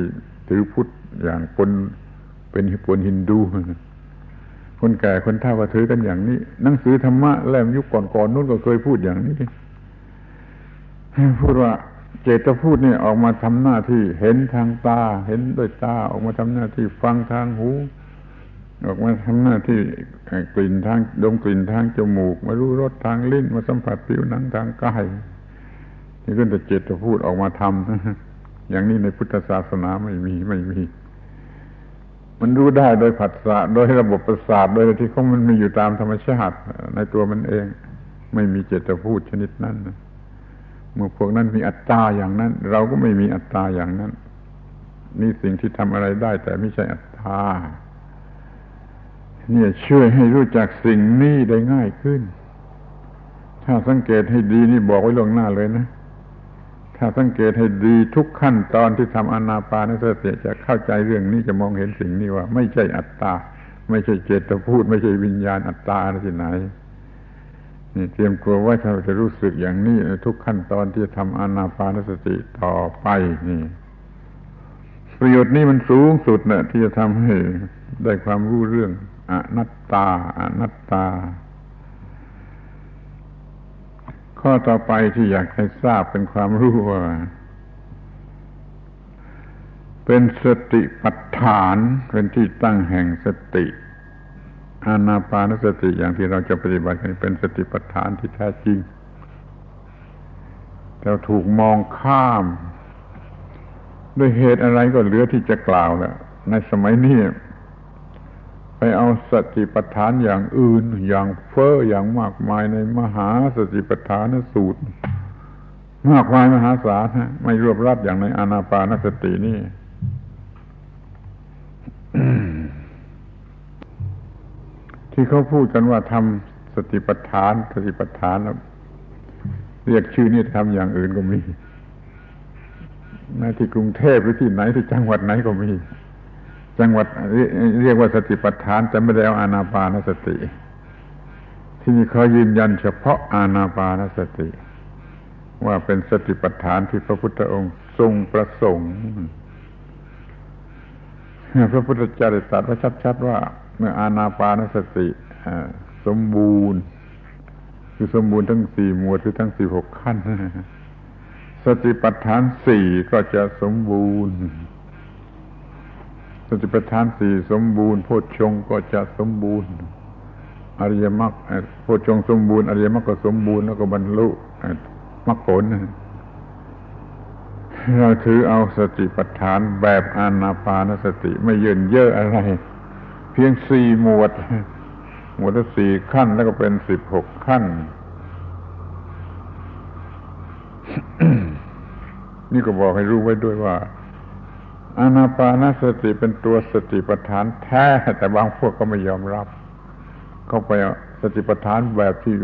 ถือพุทธ อย่างคนเป็นคนฮินดู คนแก่คนเฒ่าก็ถือกันอย่างนี้ หนังสือธรรมะแล่มยุคก่อนๆนู้นก็เคยพูดอย่างนี้พูดว่าเจตพูดนี่ออกมาทำหน้าที่เห็นทางตา เห็นด้วยตาออกมาทำหน้าที่ฟังทางหู ออกมาทำหน้าที่กลิ่นทางดมกลิ่นทางจมูก มารู้รสทางลิ้นมาสัมผัสผิวหนังทางกายนี่ก็จะเจตพูดออกมาทำอย่างนี้ในพุทธศาสนาไม่มีไม่มี มันรู้ได้โดยผัสสะโดยระบบประสาท โดยที่เขามันมีอยู่ตามธรรมชาติ ในตัวมันเอง ไม่มีเจตพูดชนิดนั้นเมื่อพวกนั้นมีอัตตาอย่างนั้น เราก็ไม่มีอัตตาอย่างนั้น นี่สิ่งที่ทำอะไรได้ แต่ไม่ใช่อัตตาเนี่ยช่วยให้รู้จักสิ่งนี้ได้ง่ายขึ้น ถ้าสังเกตให้ดีนี่บอกไว้ลงหน้าเลยนะ ถ้าสังเกตให้ดีทุกขั้นตอนที่ทำอนาปานสติจะเข้าใจเรื่องนี้จะมองเห็นสิ่งนี้ว่า ไม่ใช่อัตตา ไม่ใช่เจตพูด ไม่ใช่วิญญาณอัตตาอะไรที่ไหนนี่เตรียมตัวไว้ถ้าเราจะรู้สึกอย่างนี้ทุกขั้นตอนที่จะทำอนาปานสติต่อไปนี่ ประโยชน์นี้มันสูงสุดนะที่จะทำให้ได้ความรู้เรื่องอนัตตาอนัตตา ข้อต่อไปที่อยากให้ทราบเป็นความรู้ว่า เป็นสติปัฏฐานเป็นที่ตั้งแห่งสติอานาปานสติอย่างที่เราจะปฏิบัติกันเป็นสติปัฏฐานที่แท้จริงแต่ถูกมองข้าม ด้วยเหตุอะไรก็เหลือที่จะกล่าวแล้วในสมัยนี้ ไปเอาสติปัฏฐานอย่างอื่นอย่างเฟ้ออย่างมากมายในมหาสติปัฏฐานสูตร มากมายมหาศาลไม่รวบรัดอย่างในอานาปานสตินี่ที่เขาพูดกันว่าทำสติปัฏฐานสติปัฏฐานเรียกชื่อนี่ทำอย่างอื่นก็มีแม้ที่กรุงเทพหรือที่ไหนที่จังหวัดไหนก็มี จังหวัดเรียกว่าสติปัฏฐานแต่ไม่ได้เอาอานาปานสติ ที่นี่เขายืนยันเฉพาะอานาปานสติ ว่าเป็นสติปัฏฐานที่พระพุทธองค์ทรงประสงค์พระพุทธเจ้าได้ตรัสไว้ชัดๆว่า เมื่ออานาปานสติสมบูรณ์ คือสมบูรณ์ทั้งสี่หมวดคือทั้งสี่หกขั้น สติปัฏฐานสี่ก็จะสมบูรณ์ สติปัฏฐานสี่สมบูรณ์โพชฌงก็จะสมบูรณ์ อริยมรรคโพชฌงสมบูรณ์อริยมรรคก็สมบูรณ์แล้วก็บรรลุมรรคผลเราถือเอาสติปัฏฐานแบบอานาปานสติไม่เยินเยอะอะไร เพียงสี่หมวด หมวดละสี่ขั้นแล้วก็เป็นสิบหกขั้น นี่ก็บอกให้รู้ไว้ด้วยว่า อานาปานสติเป็นตัวสติปัฏฐานแท้ แต่บางพวกก็ไม่ยอมรับ เข้าไปสติปัฏฐานแบบที่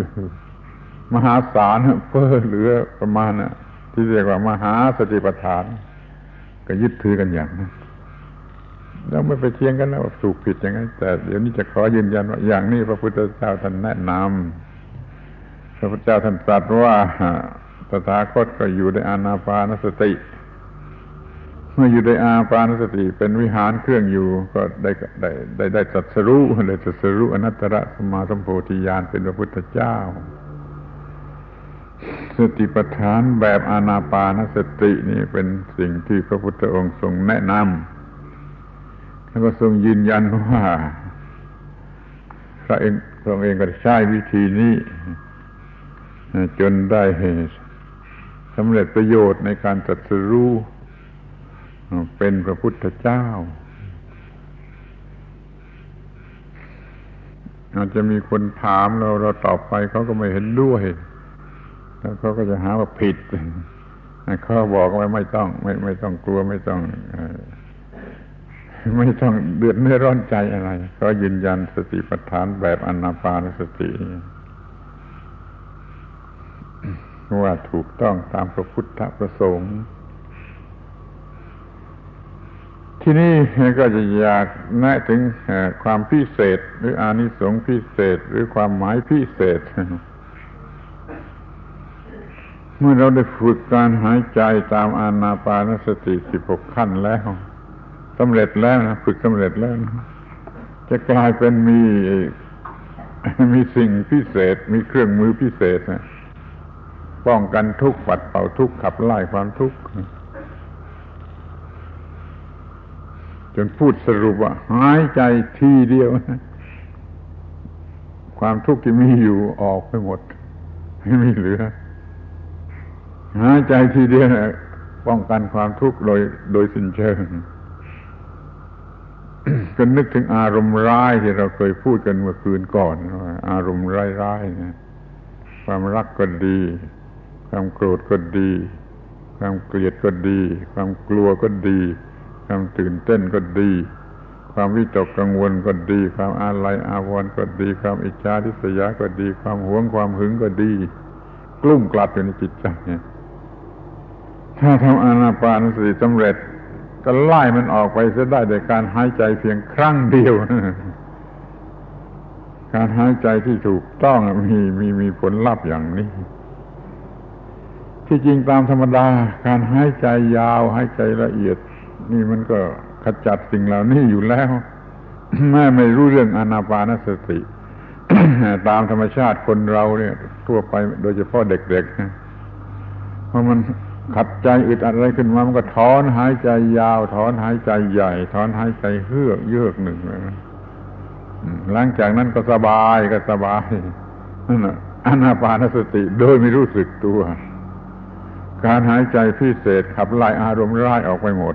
มหาศาลเพ้อเหลือประมาณน่ะที่เรียกว่ามหาสติปัฏฐาน ก็ยึดถือกันอย่างนั้นเราไม่ไปเทียงกันนะว่าถูกผิดอย่างนั้น แต่เดี๋ยวนี้จะขอยืนยันว่าอย่างนี้พระพุทธเจ้าท่านแนะนำพระพุทธเจ้าท่านตรัสว่าตถาคตก็อยู่ในอานาปานสติ เมื่ออยู่ในอาปานสติ เป็นวิหารเครื่องอยู่ ก็ได้ได้ได้ได้ตรัสรู้ได้ตรัสรู้อนัตตระสมาสัมโพธิญาณเป็นพระพุทธเจ้า สติปัฏฐานแบบอานาปานสตินี่เป็นสิ่งที่พระพุทธองค์ทรงแนะนำแล้วก็ทรงยืนยันว่าพระเองพระองค์เองก็ใช้วิธีนี้ จนได้สำเร็จประโยชน์ในการตรัสรู้ เป็นพระพุทธเจ้า อาจจะมีคนถามเราเราตอบไปเขาก็ไม่เห็นด้วย แล้วเขาก็จะหาว่าผิดเขาบอกว่าไม่ต้อง ไม่ไม่ต้องกลัวไม่ต้องไม่ต้องเดือดเนื้อร้อนใจอะไรก็ยืนยันสติปัฏฐานแบบอนาปานสติว่าถูกต้องตามพระพุทธประสงค์ ที่นี่ก็จะอยากแนะถึงความพิเศษ หรืออานิสงส์พิเศษ หรือความหมายพิเศษ เมื่อเราได้ฝึกการหายใจตามอานาปานสติสิบหกขั้นแล้วสำเร็จแล้วนะฝึกสำเร็จแล้วนะจะกลายเป็นมีมีสิ่งพิเศษ มีเครื่องมือพิเศษนะป้องกันทุกข์ปัดเป่าทุกข์ขับไล่ความทุกข์ จนพูดสรุปว่า หายใจทีเดียว ความทุกข์ที่มีอยู่ออกไปหมด ไม่มีเหลือ หายใจทีเดียวนะป้องกันความทุกข์โดยโดยสิ้นเชิงก็นึกถึงอารมณ์ร้ายที่เราเคยพูดกันเมื่อคืนก่อนอารมณ์ร้ายๆนะความรักก็ดี ความโกรธก็ดี ความเกลียดก็ดี ความกลัวก็ดี ความตื่นเต้นก็ดี ความวิตกกังวลก็ดี ความอาลัยอาวรณ์ก็ดี ความอิจฉาทิษยาก็ดี ความหวงความหึงก็ดี กลุ่มกลัดอยู่ในจิตใจถ้าทำอานาปานสติสำเร็จ ก็ไล่มันออกไปจะได้โดยการหายใจเพียงครั้งเดียว การหายใจที่ถูกต้องมีมีมีผลลัพธ์อย่างนี้ ที่จริงตามธรรมดา การหายใจยาวหายใจละเอียด นี่มันก็ขจัดสิ่งเหล่านี้อยู่แล้วแม่ไม่รู้เรื่องอนาปานสติ ตามธรรมชาติคนเราเนี่ย ทั่วไปโดยเฉพาะเด็กๆเพราะมันขัดใจอึดอัดอะไรขึ้นมา มันก็ถอนหายใจยาว ถอนหายใจใหญ่ ถอนหายใจเฮือกเยือกหนึ่งหลังจากนั้นก็สบายก็สบายนั่นแหะอนาปานสติโดยไม่รู้สึกตัว การหายใจพิเศษขับไล่อารมณ์ร้ายออกไปหมด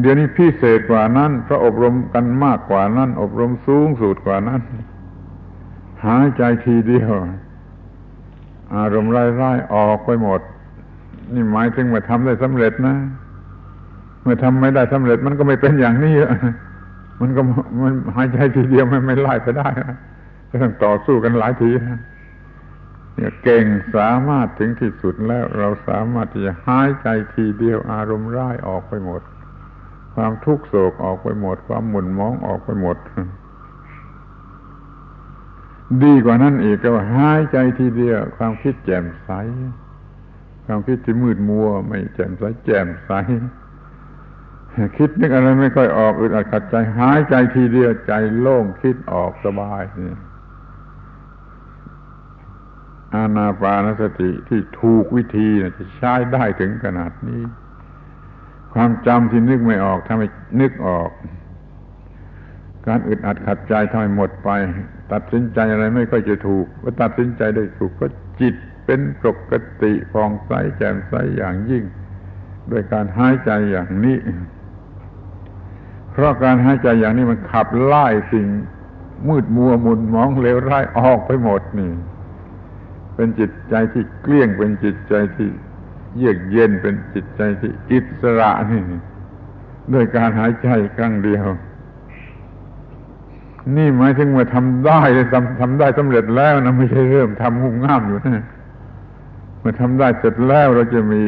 เดี๋ยวนี้พิเศษกว่านั้นเพราะอบรมกันมากกว่านั้น อบรมสูงสุดกว่านั้น หายใจทีเดียว อารมณ์ร้ายๆออกไปหมด นี่หมายถึงว่าทำได้สำเร็จนะ เมื่อทำไม่ได้สำเร็จมันก็ไม่เป็นอย่างนี้มันก็มันหายใจทีเดียวมันไม่ไล่ไปได้ก็ต้องต่อสู้กันหลายที เนี่ยเก่งสามารถถึงที่สุดแล้วเราสามารถที่จะหายใจทีเดียวอารมณ์ร้ายออกไปหมด ความทุกข์โศกออกไปหมด ความหมุนมองออกไปหมด ดีกว่านั้นอีกก็ว่าหายใจทีเดียว ความคิดแจ่มใส ความคิดที่มืดมัว ไม่แจ่มใสแจ่มใสคิดนึกอะไรไม่ค่อยออกอึดอัดขัดใจหายใจทีเดียวใจโล่งคิดออกสบายนี่ อานาปานสติที่ถูกวิธีจะใช้ได้ถึงขนาดนี้ ความจำที่นึกไม่ออกทำให้นึกออก การอึดอัดขัดใจทำให้หมดไป ตัดสินใจอะไรไม่ค่อยจะถูกว่าตัดสินใจได้ถูกก็จิตเป็นปกติฟองใสแจ่มใสอย่างยิ่งด้วยการหายใจอย่างนี้ เพราะการหายใจอย่างนี้มันขับไล่สิ่งมืดมัวมุนมองเลวร้ายออกไปหมดนี่ เป็นจิตใจที่เกลี้ยงเป็นจิตใจที่เยือกเย็นเป็นจิตใจที่อิสระนี่ด้วยการหายใจครั้งเดียว นี่หมายถึงว่าทำได้ทำทำได้สำเร็จแล้วนะไม่ใช่เริ่มทำงุ่มง่ามอยู่นะเมื่อทำได้เสร็จแล้วเราจะมี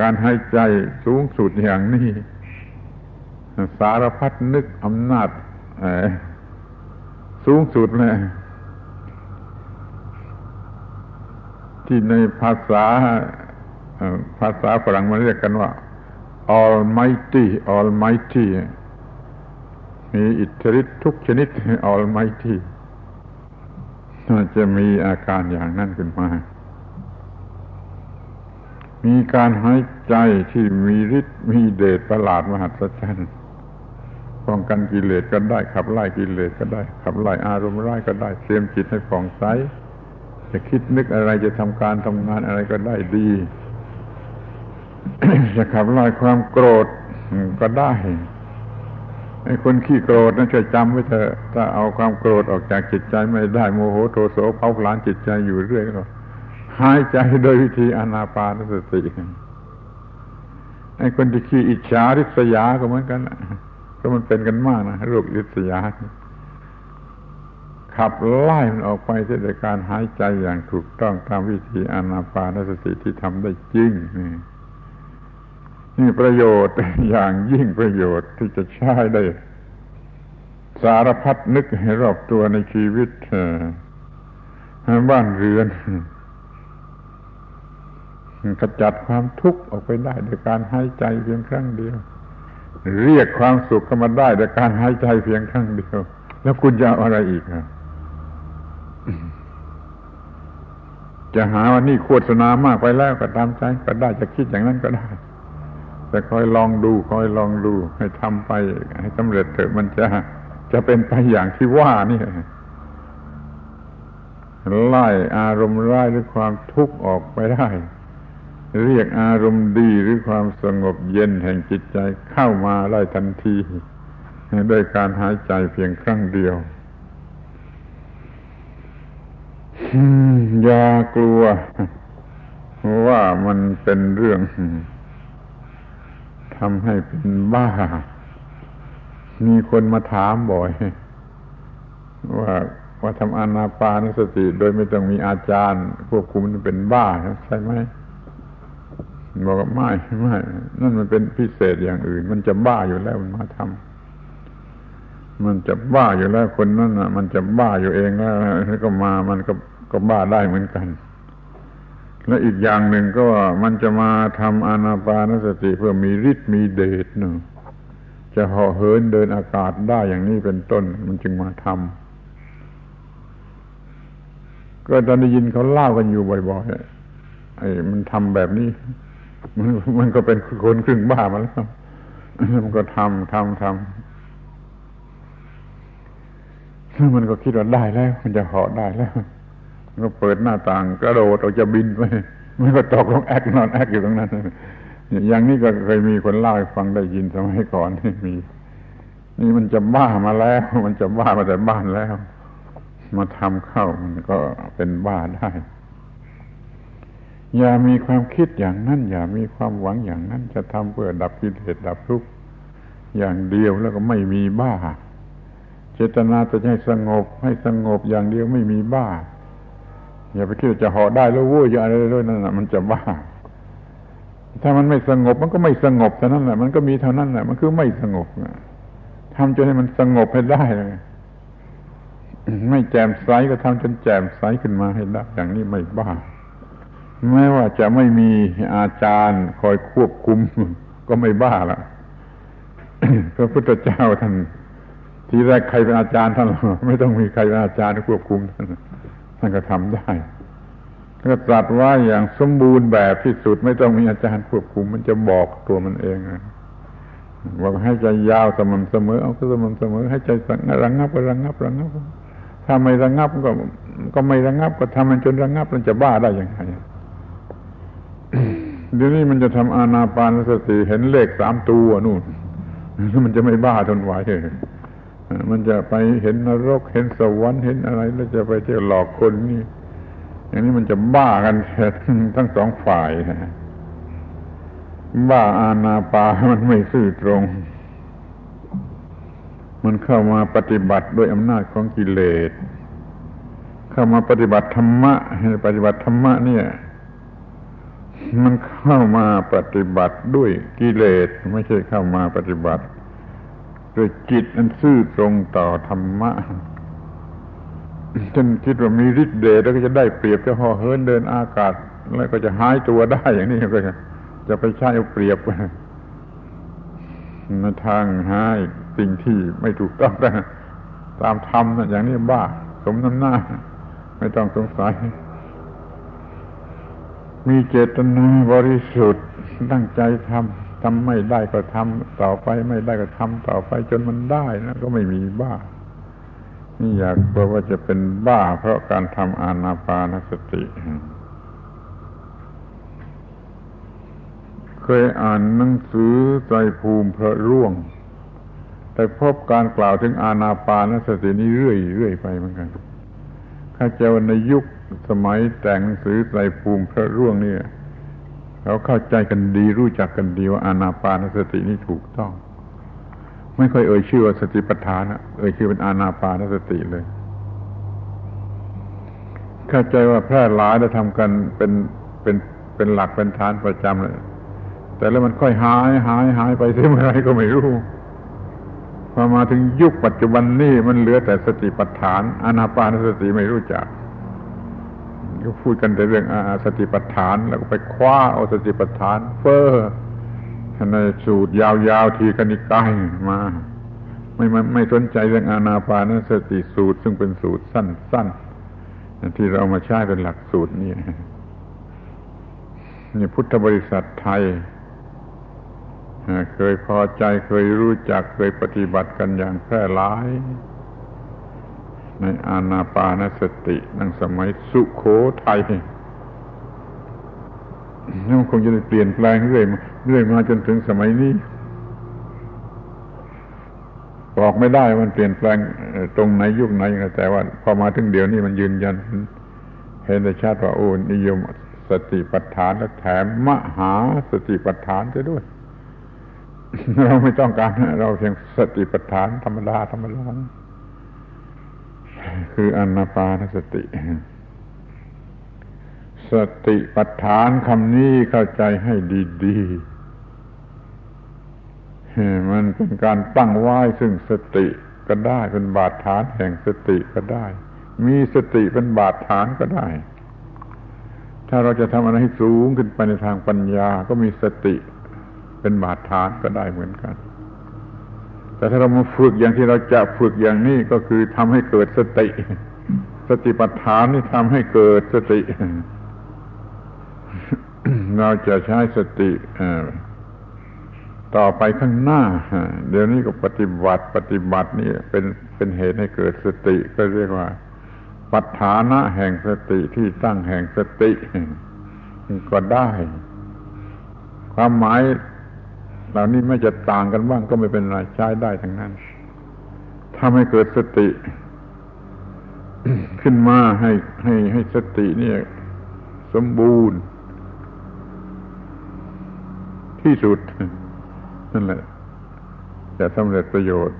การหายใจสูงสุดอย่างนี้สารพัดนึกอำนาจสูงสุดเลย ที่ในภาษาภาษาฝรั่งมันเรียกกันว่า Almighty Almighty มีอิทธิฤทธิ์ทุกชนิด Almighty จะมีอาการอย่างนั้นขึ้นมา มีการหายใจที่มีฤทธิ์มีเดชประหลาดมหัศจรรย์ป้องกันกิเลสก็ได้ขับไล่กิเลสก็ได้ ขับไล่อารมณ์ร้ายก็ได้เตรียมจิตให้ผ่องใส จะคิดนึกอะไรจะทำการทำงานอะไรก็ได้ดี จะขับไล่ความโกรธก็ได้ไอ้คนขี้โกรธนั่นจะจำไว้เถอะถ้าเอาความโกรธออกจากจิตใจไม่ได้โมโหโทโสเผาผลาญจิตใจอยู่เรื่อยก็หายใจโดยวิธีอนาปานสติไอ้คนที่ขี้อิจฉาริษยาก็เหมือนกันก็มันเป็นกันมากนะโรคริษยา ขับไล่มันออกไปด้วยการหายใจอย่างถูกต้องตามวิธีอนาปานสติที่ทำได้จริงนี่นี่ประโยชน์อย่างยิ่งประโยชน์ที่จะใช้ได้ สารพัดนึกให้รอบตัวในชีวิตบ้านเรือนขจัดความทุกข์ออกไปได้โดยการหายใจเพียงครั้งเดียว เรียกความสุขเข้ามาได้โดยการหายใจเพียงครั้งเดียว แล้วคุณจะอะไรอีก จะหาว่านี่โฆษณามากไปแล้วก็ตามใจก็ได้จะคิดอย่างนั้นก็ได้ แต่คอยลองดูคอยลองดูให้ทำไป ให้สำเร็จเถอะมันจะจะเป็นไปอย่างที่ว่านี่ไล่อารมณ์ร้ายหรือความทุกข์ออกไปได้ เรียกอารมณ์ดีหรือความสงบเย็นแห่งจิตใจเข้ามาไล่ทันทีด้วยการหายใจเพียงครั้งเดียว อย่ากลัว ว่ามันเป็นเรื่องทำให้เป็นบ้า มีคนมาถามบ่อย ว่าว่าทำอนาปานสติ โดยไม่ต้องมีอาจารย์ควบคุมมันเป็นบ้าใช่ไหมบอกว่าไม่ไม่นั่นมันเป็นพิเศษอย่างอื่น มันจะบ้าอยู่แล้วมันมาทำ มันจะบ้าอยู่แล้วคนนั้นอะ มันจะบ้าอยู่เองแล้วก็มามันก็ก็บ้าได้เหมือนกัน และอีกอย่างหนึ่งก็มันจะมาทำอานาปานสติเพื่อมีฤทธิ์มีเดชหนึ่งจะห่อเหินเดินอากาศได้อย่างนี้เป็นต้น มันจึงมาทำก็ตอนได้ยินเขาเล่ากันอยู่บ่อยๆไอ้มันทำแบบนี้มันมันก็เป็นคนครึ่งบ้ามาแล้วมันก็ทำทำทำ มันก็คิดว่าได้แล้ว มันจะเหาะได้แล้วมันก็เปิดหน้าต่างกระโดดออกจะบินไปมันก็ตกลงแอกนอนแอกอยู่ตรงนั้นอย่างนี้ก็เคยมีคนเล่าให้ฟังได้ยินสมัยก่อนที่มี นี่มันจะบ้ามาแล้ว มันจะบ้ามาแต่บ้านแล้ว มาทำเข้ามันก็เป็นบ้าได้ อย่ามีความคิดอย่างนั้น อย่ามีความหวังอย่างนั้น จะทำเพื่อดับกิเลสดับทุกข์อย่างเดียวแล้วก็ไม่มีบ้า เจตนาจะให้สงบ ให้สงบอย่างเดียวไม่มีบ้า อย่าไปคิดจะห่อได้แล้ววุ้ยอย่าอะไรด้วยนั่นแหละมันจะบ้า ถ้ามันไม่สงบมันก็ไม่สงบเท่านั้นแหละมันก็มีเท่านั้นแหละมันคือไม่สงบทำจนให้มันสงบให้ได้เลยไม่แจ่มใสก็ทำจนแจ่มใสขึ้นมาให้ได้อย่างนี้ไม่บ้าแม้ว่าจะไม่มีอาจารย์คอยควบคุม ก็ไม่บ้าละพระพุทธเจ้าท่าน ทีแรกใครเป็นอาจารย์ท่านไม่ต้องมีใครเป็นอาจารย์ควบคุมท่านท่านก็ทำได้ก็ตรัสว่าอย่างสมบูรณ์แบบที่สุดไม่ต้องมีอาจารย์ควบคุม มันจะบอกตัวมันเองบอกให้ใจยาวสม่ำเสมอ เอาก็สม่ำเสมอ ให้ใจสังระงับก็ระงับระงับถ้าไม่ระงับก็ ก็ไม่ระงับก็ทำมันจนระงับมันจะบ้าได้ยังไงเดี๋ยวนี้มันจะทำอาณาปานสติเห็นเลขสามตัวนู่นมันจะไม่บ้าทนไหว มันจะไปเห็นนรกเห็นสวรรค์เห็นอะไร แล้วจะไปเที่ยวหลอกคนนี่อย่างนี้มันจะบ้ากันทั้งสองฝ่ายบ้าอาณาปามันไม่ซื่อตรง มันเข้ามาปฏิบัติด้วยอำนาจของกิเลส เข้ามาปฏิบัติธรรมะปฏิบัติธรรมะเนี่ย มันเข้ามาปฏิบัติด้วยกิเลส ไม่ใช่เข้ามาปฏิบัติ ด้วยจิตอันซื่อตรงต่อธรรมะฉันคิดว่ามีฤทธิ์เดชแล้วก็จะได้เปรียบจะห่อเหินเดินอากาศ แล้วก็จะหายตัวได้อย่างนี้ก็จะไปใช้เอาเปรียบในทางหายสิ่งที่ไม่ถูกต้องตามธรรมนะอย่างนี้บ้า สมน้ำหน้า ไม่ต้องสงสัย มีเจตนาบริสุทธิ์ตั้งใจทำ ทำไม่ได้ก็ทำต่อไปไม่ได้ก็ทำต่อไปจนมันได้นะก็ไม่มีบ้า นี่อยากบอกว่าจะเป็นบ้า เพราะการทำอานาปานสติ เคยอ่านหนังสือใจภูมิพระร่วง แต่พบการกล่าวถึงอานาปานสตินี้เรื่อยเรื่อยไปเหมือนกันข้าเจ้าในยุคสมัยแต่งหนังสือไตรภูมิพระร่วงนี่ เขาเข้าใจกันดีรู้จักกันดีว่าอานาปานสตินี่ถูกต้อง ไม่ค่อยเอ่ยชื่อว่าสติปัฏฐานนะเอ่ยชื่อเป็นอานาปานสติเลย เข้าใจว่าแพร่หลายและทำกันเป็นเป็นเป็นหลักเป็นฐานประจำเลยแต่แล้วมันค่อยหายหายหายไปเมื่อไรก็ไม่รู้พอมาถึงยุคปัจจุบันนี้มันเหลือแต่สติปัฏฐานอานาปานสติไม่รู้จัก ก็พูดกันแต่เรื่องอาสติปัฏฐาน แล้วก็ไปคว้าเอาสติปัฏฐาน เฟอ้อในสูตรยาวๆทีกนิกายมา ไม่ไม่สนใจเรื่องอานาปานสติสูตร ซึ่งเป็นสูตรสั้นๆที่เรามาใช้เป็นหลักสูตรนี่นี่พุทธบริษัทไทยเคยพอใจเคยรู้จักเคยปฏิบัติกันอย่างแพร่หลาย ในอาณาปานสตินั่งสมัยสุโขทัยนี่มันคงจะเปลี่ยนแปลงเรื่อยมาเรื่อยมาจนถึงสมัยนี้บอกไม่ได้มันเปลี่ยนแปลงตรงไหนยุคไหนแต่ว่า พอมาถึงเดี๋ยวนี้มันยืนยัน เห็นได้ชัดว่าโอ้นิยมสติปัฏฐานและแถมมหาสติปัฏฐานจะด้วย เราไม่ต้องการเราเพียงสติปัฏฐานธรรมดาธรรมดา คืออนาปานสติ สติปัฏฐานคำนี้เข้าใจให้ดีๆ มันเป็นการตั้งไว้ซึ่งสติก็ได้เป็นบาดฐานแห่งสติก็ได้ มีสติเป็นบาดฐานก็ได้ ถ้าเราจะทำอะไรให้สูงขึ้นไปในทางปัญญา ก็มีสติเป็นบาดฐานก็ได้เหมือนกัน แต่ถ้าเรามาฝึกอย่างที่เราจะฝึกอย่างนี้ก็คือทำให้เกิดสติ สติปัฏฐานนี่ทำให้เกิดสติ เราจะใช้สติต่อไปข้างหน้า เดี๋ยวนี้ก็ปฏิบัติปฏิบัตินี่เป็นเป็นเหตุให้เกิดสติ ก็เรียกว่า ปัฏฐานะแห่งสติที่ตั้งแห่งสติก็ได้ ความหมาย เหล่านี้ไม่จะต่างกันบ้างก็ไม่เป็นไรใช้ได้ทั้งนั้น ถ้าให้เกิดสติ ขึ้นมาให้ให้ให้สตินี่สมบูรณ์ ที่สุด นั่นแหละ จะสำเร็จประโยชน์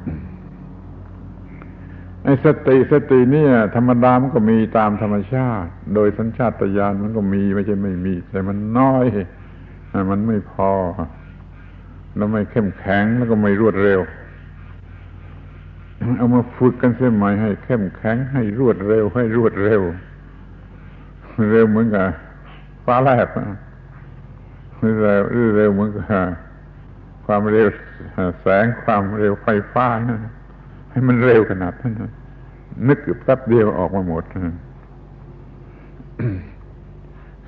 ไอ้สติสติเนี่ย ธรรมดามันก็มีตามธรรมชาติ โดยสัญชาตญาณมันก็มีไม่ใช่ไม่มี แต่มันน้อย มันไม่พอ แล้วไม่เข้มแข็งแล้วก็ไม่รวดเร็ว เอามาฝึกกันเสียใหม่ให้เข้มแข็งให้รวดเร็ว ให้รวดเร็ว เร็วเหมือนกับฟ้าแลบเร็วเร็วเหมือนกับความเร็วแสงความเร็วไฟฟ้านะให้มันเร็วขนาดนั้นนึกแป๊บเดียวออกมาหมด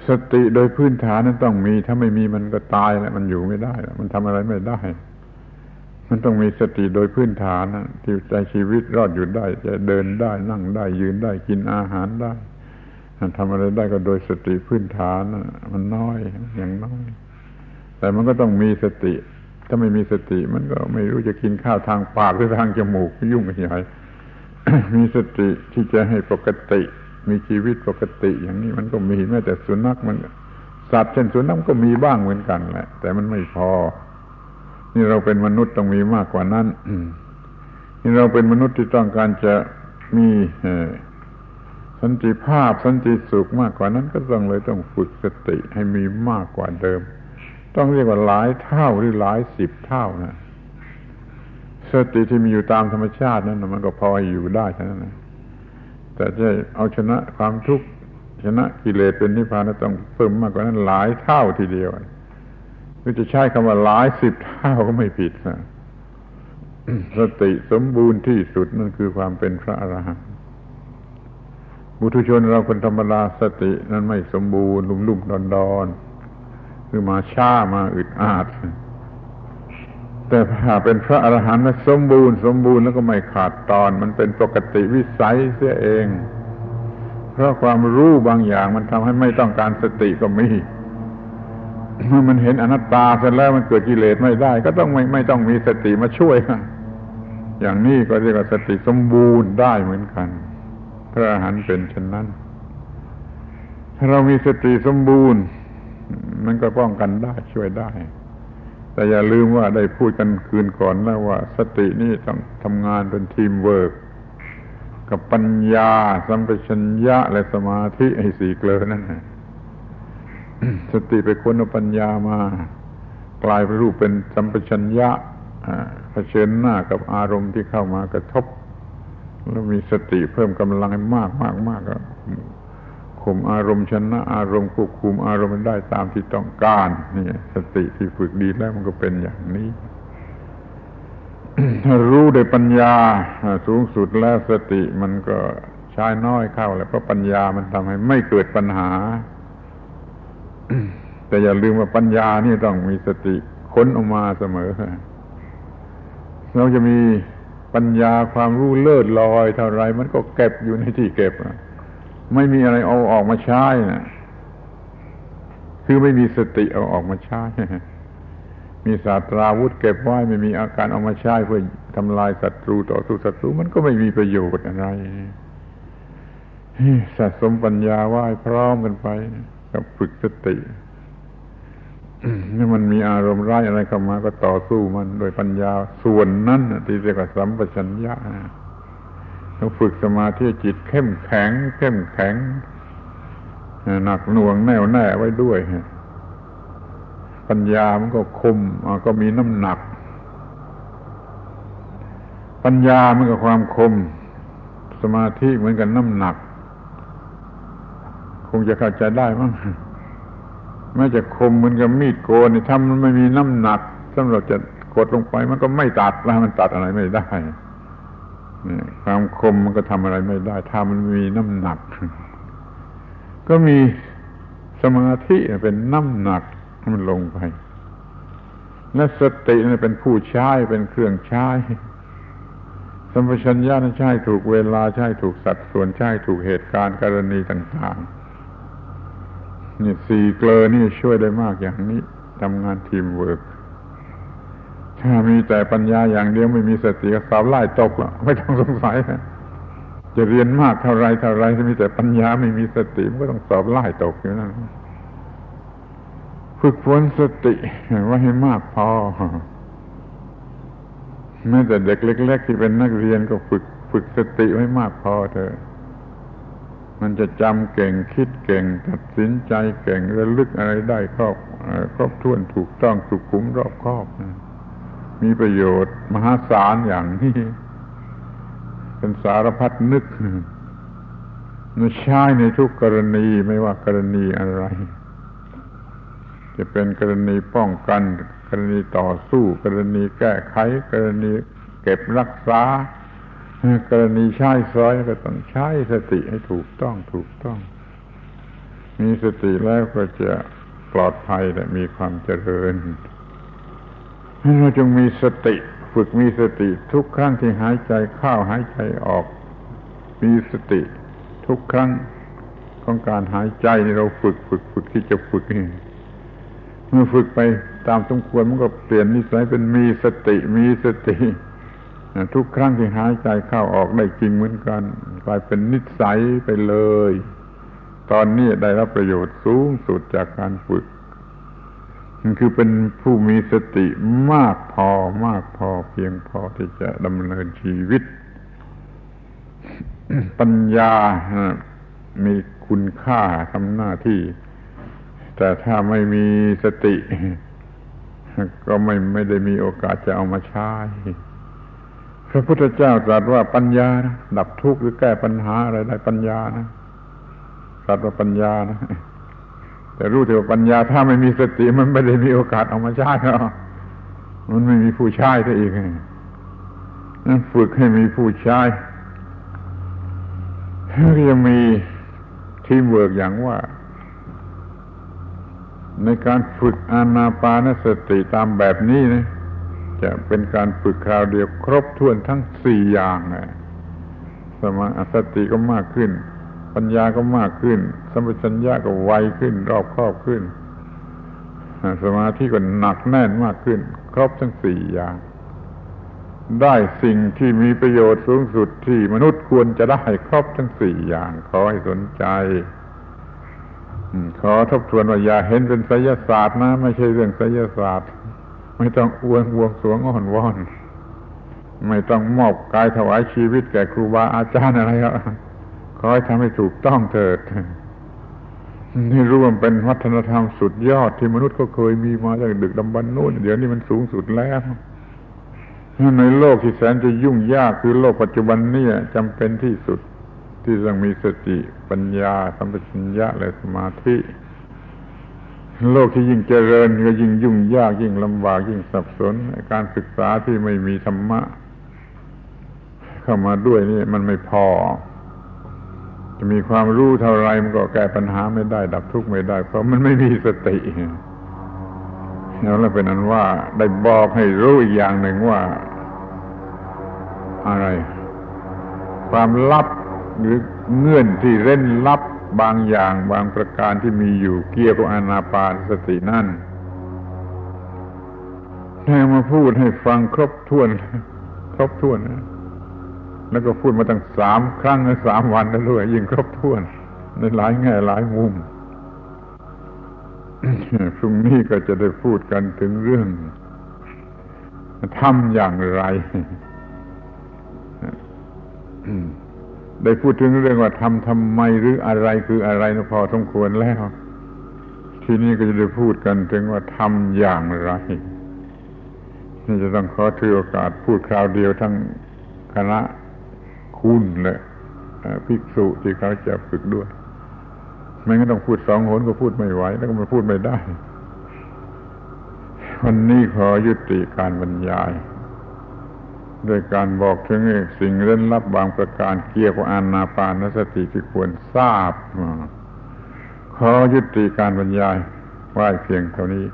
สติโดยพื้นฐานนั้นต้องมี ถ้าไม่มีมันก็ตายแล้วมันอยู่ไม่ได้มันทำอะไรไม่ได้ มันต้องมีสติโดยพื้นฐานที่ใจชีวิตรอดอยู่ได้ จะเดินได้นั่งได้ยืนได้กินอาหารได้ทำอะไรได้ก็โดยสติพื้นฐานมันน้อยอย่างน้อย แต่มันก็ต้องมีสติ ถ้าไม่มีสติ มันก็ไม่รู้จะกินข้าวทางปากหรือทางจมูกยุ่งใหญ่มีสติที่จะให้ปกติ มีชีวิตปกติอย่างนี้มันก็มีแม้แต่สุนัขมัน สัตว์เช่นสุนัขก็มีบ้างเหมือนกันแหละ แต่มันไม่พอ นี่เราเป็นมนุษย์ต้องมีมากกว่านั้นนี่เราเป็นมนุษย์ที่ต้องการจะมีสันติภาพสันติสุขมากกว่านั้นก็ต้องเลยต้องฝึกสติให้มีมากกว่าเดิม ต้องเรียกว่าหลายเท่าหรือหลายสิบเท่านะสติที่มีอยู่ตามธรรมชาตินั้นมันก็พออยู่ได้เท่านั้นนะ แต่จะเอาชนะความทุกข์ชนะกิเลสเป็นนิพพานต้องเพิ่มมากกว่านั้นหลายเท่าทีเดียวหรือจะใช้คำว่าหลายสิบเท่าก็ไม่ผิดนะสติสมบูรณ์ที่สุดนั่นคือความเป็นพระอรหันต์บุตุชนเราคนธรรมดาสตินั้นไม่สมบูรณ์ลุ่มๆดอนๆคือมาช้ามาอึดอัด แต่ถ้าเป็นพระอรหันต์สมบูรณ์สมบูรณ์แล้วก็ไม่ขาดตอน มันเป็นปกติวิสัยเสียเอง เพราะความรู้บางอย่างมันทำให้ไม่ต้องการสติก็มีเมื่อมันเห็นอนัตตาเสร็จแล้วมันเกิดกิเลสไม่ได้ ก็ต้องไม่ไม่ต้องมีสติมาช่วยอย่างนี้ก็เรียกว่าสติสมบูรณ์ได้เหมือนกัน พระอรหันต์เป็นเช่นนั้น ถ้าเรามีสติสมบูรณ์ มันก็ป้องกันได้ช่วยได้ แต่อย่าลืมว่าได้พูดกันคืนก่อนแล้วว่า สตินี่ต้องทำงานเป็นทีมเวิร์กกับปัญญา สัมปชัญญะและสมาธิไอ้สี่เกลอนั่นสติไปค้นเอาปัญญามากลายเป็นรูปเป็นสัมปชัญญะเผชิญหน้ากับอารมณ์ที่เข้ามากระทบ แล้วมีสติเพิ่มกำลังมากมากมาก ข่มอารมณ์ชนะอารมณ์ควบคุมอารมณ์ได้ตามที่ต้องการนี่สติที่ฝึกดีแล้วมันก็เป็นอย่างนี้ถ้ารู้ด้วยปัญญาสูงสุดแล้วสติมันก็ใช้น้อยเข้าแล้วเพราะปัญญามันทำให้ไม่เกิดปัญหา แต่อย่าลืมว่าปัญญานี่ต้องมีสติค้นออกมาเสมอเราจะมีปัญญาความรู้เลิศลอยเท่าไรมันก็เก็บอยู่ในที่เก็บ ไม่มีอะไรเอาออกมาใช้นะคือไม่มีสติเอาออกมาใช้ มีศาสตราวุธเก็บไว้ไม่มีอาการเอามาใช้เพื่อทำลายศัตรูต่อสู้ศัตรูมันก็ไม่มีประโยชน์อะไรสะสมปัญญาไว้พร้อมกันไปกับฝึกสตินี่มันมีอารมณ์ร้ายอะไรเข้ามาก็ต่อสู้มันโดยปัญญาส่วนนั้นที่เรียกว่าสัมปชัญญะ ต้องฝึกสมาธิจิตเข้มแข็ง เข้มแข็งหนักหน่วงแน่วแน่ไว้ด้วยปัญญามันก็คมก็มีน้ำหนัก ปัญญามันกับความคม สมาธิเหมือนกันน้ำหนัก คงจะเข้าใจได้มั้งแม้จะคมเหมือนกับมีดโกนถ้ามันไม่มีน้ำหนักสำหรับจะกดลงไปมันก็ไม่ตัดแล้วมันตัดอะไรไม่ได้ ความคมมันก็ทำอะไรไม่ได้ถ้ามันมีน้ำหนัก ก็มีสมาธิเป็นน้ำหนักมันลงไป และสติเป็นผู้ใช้เป็นเครื่องใช้สัมปชัญญะนั้นใช้ถูกเวลาใช้ถูกสัดส่วนใช้ถูกเหตุการณ์กรณีต่างๆนี่สี่เกลอนี่ช่วยได้มากอย่างนี้ทำงานทีมเวิร์ก ถ้ามีแต่ปัญญาอย่างเดียวไม่มีสติก็สาวไล่ตกแล้วไม่ต้องสงสัย จะเรียนมากเท่าไรเท่าไรถ้ามีแต่ปัญญาไม่มีสติมันก็ต้องสอบไล่ตกอยู่นั่นฝึกฝนสติไว้ให้มากพอแม้แต่เด็กเล็ก ๆ ที่เป็นนักเรียนก็ฝึกฝึกสติไว้มากพอเถอะมันจะจำเก่งคิดเก่ง ตัดสินใจเก่งระลึกอะไรได้ครอบครอบถ้วนถูกต้องสุขุมรอบครอบ มีประโยชน์ มหาศาลอย่างนี้ เป็นสารพัดนึกมันใช้ในทุกกรณีไม่ว่ากรณีอะไร จะเป็นกรณีป้องกัน กรณีต่อสู้ กรณีแก้ไข กรณีเก็บรักษากรณีใช้ซอยก็ต้องใช้สติให้ถูกต้องถูกต้อง มีสติแล้วก็จะปลอดภัยและมีความเจริญ เราจงมีสติฝึกมีสติทุกครั้งที่หายใจเข้าหายใจออก มีสติทุกครั้งของการหายใจเราฝึกฝึกฝึกที่จะฝึกนี่เมื่อฝึกไปตามสมควรมันก็เปลี่ยนนิสัยเป็นมีสติมีสติทุกครั้งที่หายใจเข้าออกได้จริงเหมือนกันกลายเป็นนิสัยไปเลย ตอนนี้ได้รับประโยชน์สูงสุดจากการฝึก คือเป็นผู้มีสติมากพอมากพอเพียงพอที่จะดำเนินชีวิต ปัญญามีคุณค่าทำหน้าที่ แต่ถ้าไม่มีสติ ก็ไม่ไม่ได้มีโอกาสจะเอามาใช้พระพุทธเจ้าตรัสว่าปัญญานะดับทุกข์หรือแก้ปัญหาอะไรได้ปัญญานะตรัสว่าปัญญานะ แต่รู้แต่ว่าปัญญาถ้าไม่มีสติมันไม่ได้มีโอกาสเอามาใช้หรอกมันไม่มีผู้ใช้ซะอีกนั้นฝึกให้มีผู้ใช้ก็จะมีทีมเวิร์กอย่างว่า ในการฝึกอานาปานสติตามแบบนี้นะจะเป็นการฝึกคราวเดียวครบถ้วนทั้งสี่อย่างนะสมาสติก็มากขึ้น ปัญญาก็มากขึ้นสัมปชัญญะก็ไวขึ้น รอบครอบขึ้น สมาธิก็หนักแน่นมากขึ้น ครบทั้งสี่อย่าง ได้สิ่งที่มีประโยชน์สูงสุดที่มนุษย์ควรจะได้ครบทั้งสี่อย่าง ขอให้สนใจขอทบทวนว่าอย่าเห็นเป็นไสยศาสตร์นะ ไม่ใช่เรื่องไสยศาสตร์ ไม่ต้องอวงวงสวงอ่อนวอน ไม่ต้องมอบกายถวายชีวิตแก่ครูบาอาจารย์อะไรครับ ขอให้ทำให้ถูกต้องเถิดนี่ร่วมเป็นวัฒนธรรมสุดยอดที่มนุษย์ก็เคยมีมาตั้งดึกดำบรรพ์นู้นเดี๋ยวนี้มันสูงสุดแล้วในโลกที่แสนจะยุ่งยากคือโลกปัจจุบันนี้จำเป็นที่สุดที่ต้องมีสติปัญญาสัมปชัญญะและสมาธิ โลกที่ยิ่งเจริญก็ยิ่งยุ่งยากยิ่งลำบากยิ่งสับสน การศึกษาที่ไม่มีธรรมะ เข้ามาด้วยนี่มันไม่พอ จะมีความรู้เท่าไรมันก็แก้ปัญหาไม่ได้ ดับทุกข์ไม่ได้ เพราะมันไม่มีสติแล้วเป็นนั้นว่าได้บอกให้รู้อีกอย่างหนึ่งว่า อะไร ความลับหรือเงื่อนที่เร้นลับบางอย่างบางประการที่มีอยู่เกี่ยวกับอนาปานสตินั่นให้มาพูดให้ฟังครบถ้วน ครบถ้วนนะ แล้วก็พูดมาตั้งสามครั้งในสามวันนั่นด้วยยิ่งครบถ้วน ในหลายแง่หลายมุมพรุ่งนี้ก็จะได้พูดกันถึงเรื่องทำอย่างไร ได้พูดถึงเรื่องว่าทำทำไมหรืออะไรคืออะไรนะพอสมควรแล้ว ทีนี้ก็จะได้พูดกันถึงว่าทำอย่างไรนี่จะต้องขอถือโอกาสพูดคราวเดียวทั้งคณะ คุณและภิกษุที่เขาจะฝึกด้วย ไม่งั้นต้องพูดสองหนก็พูดไม่ไหว แล้วก็มันพูดไม่ได้ วันนี้ขอยุติการบรรยายโดยการบอกถึงสิ่งเล่นลับบางประการเกี่ยวกับอานาปานสติที่ควรทราบ ขอยุติการบรรยายไว้เพียงเท่านี้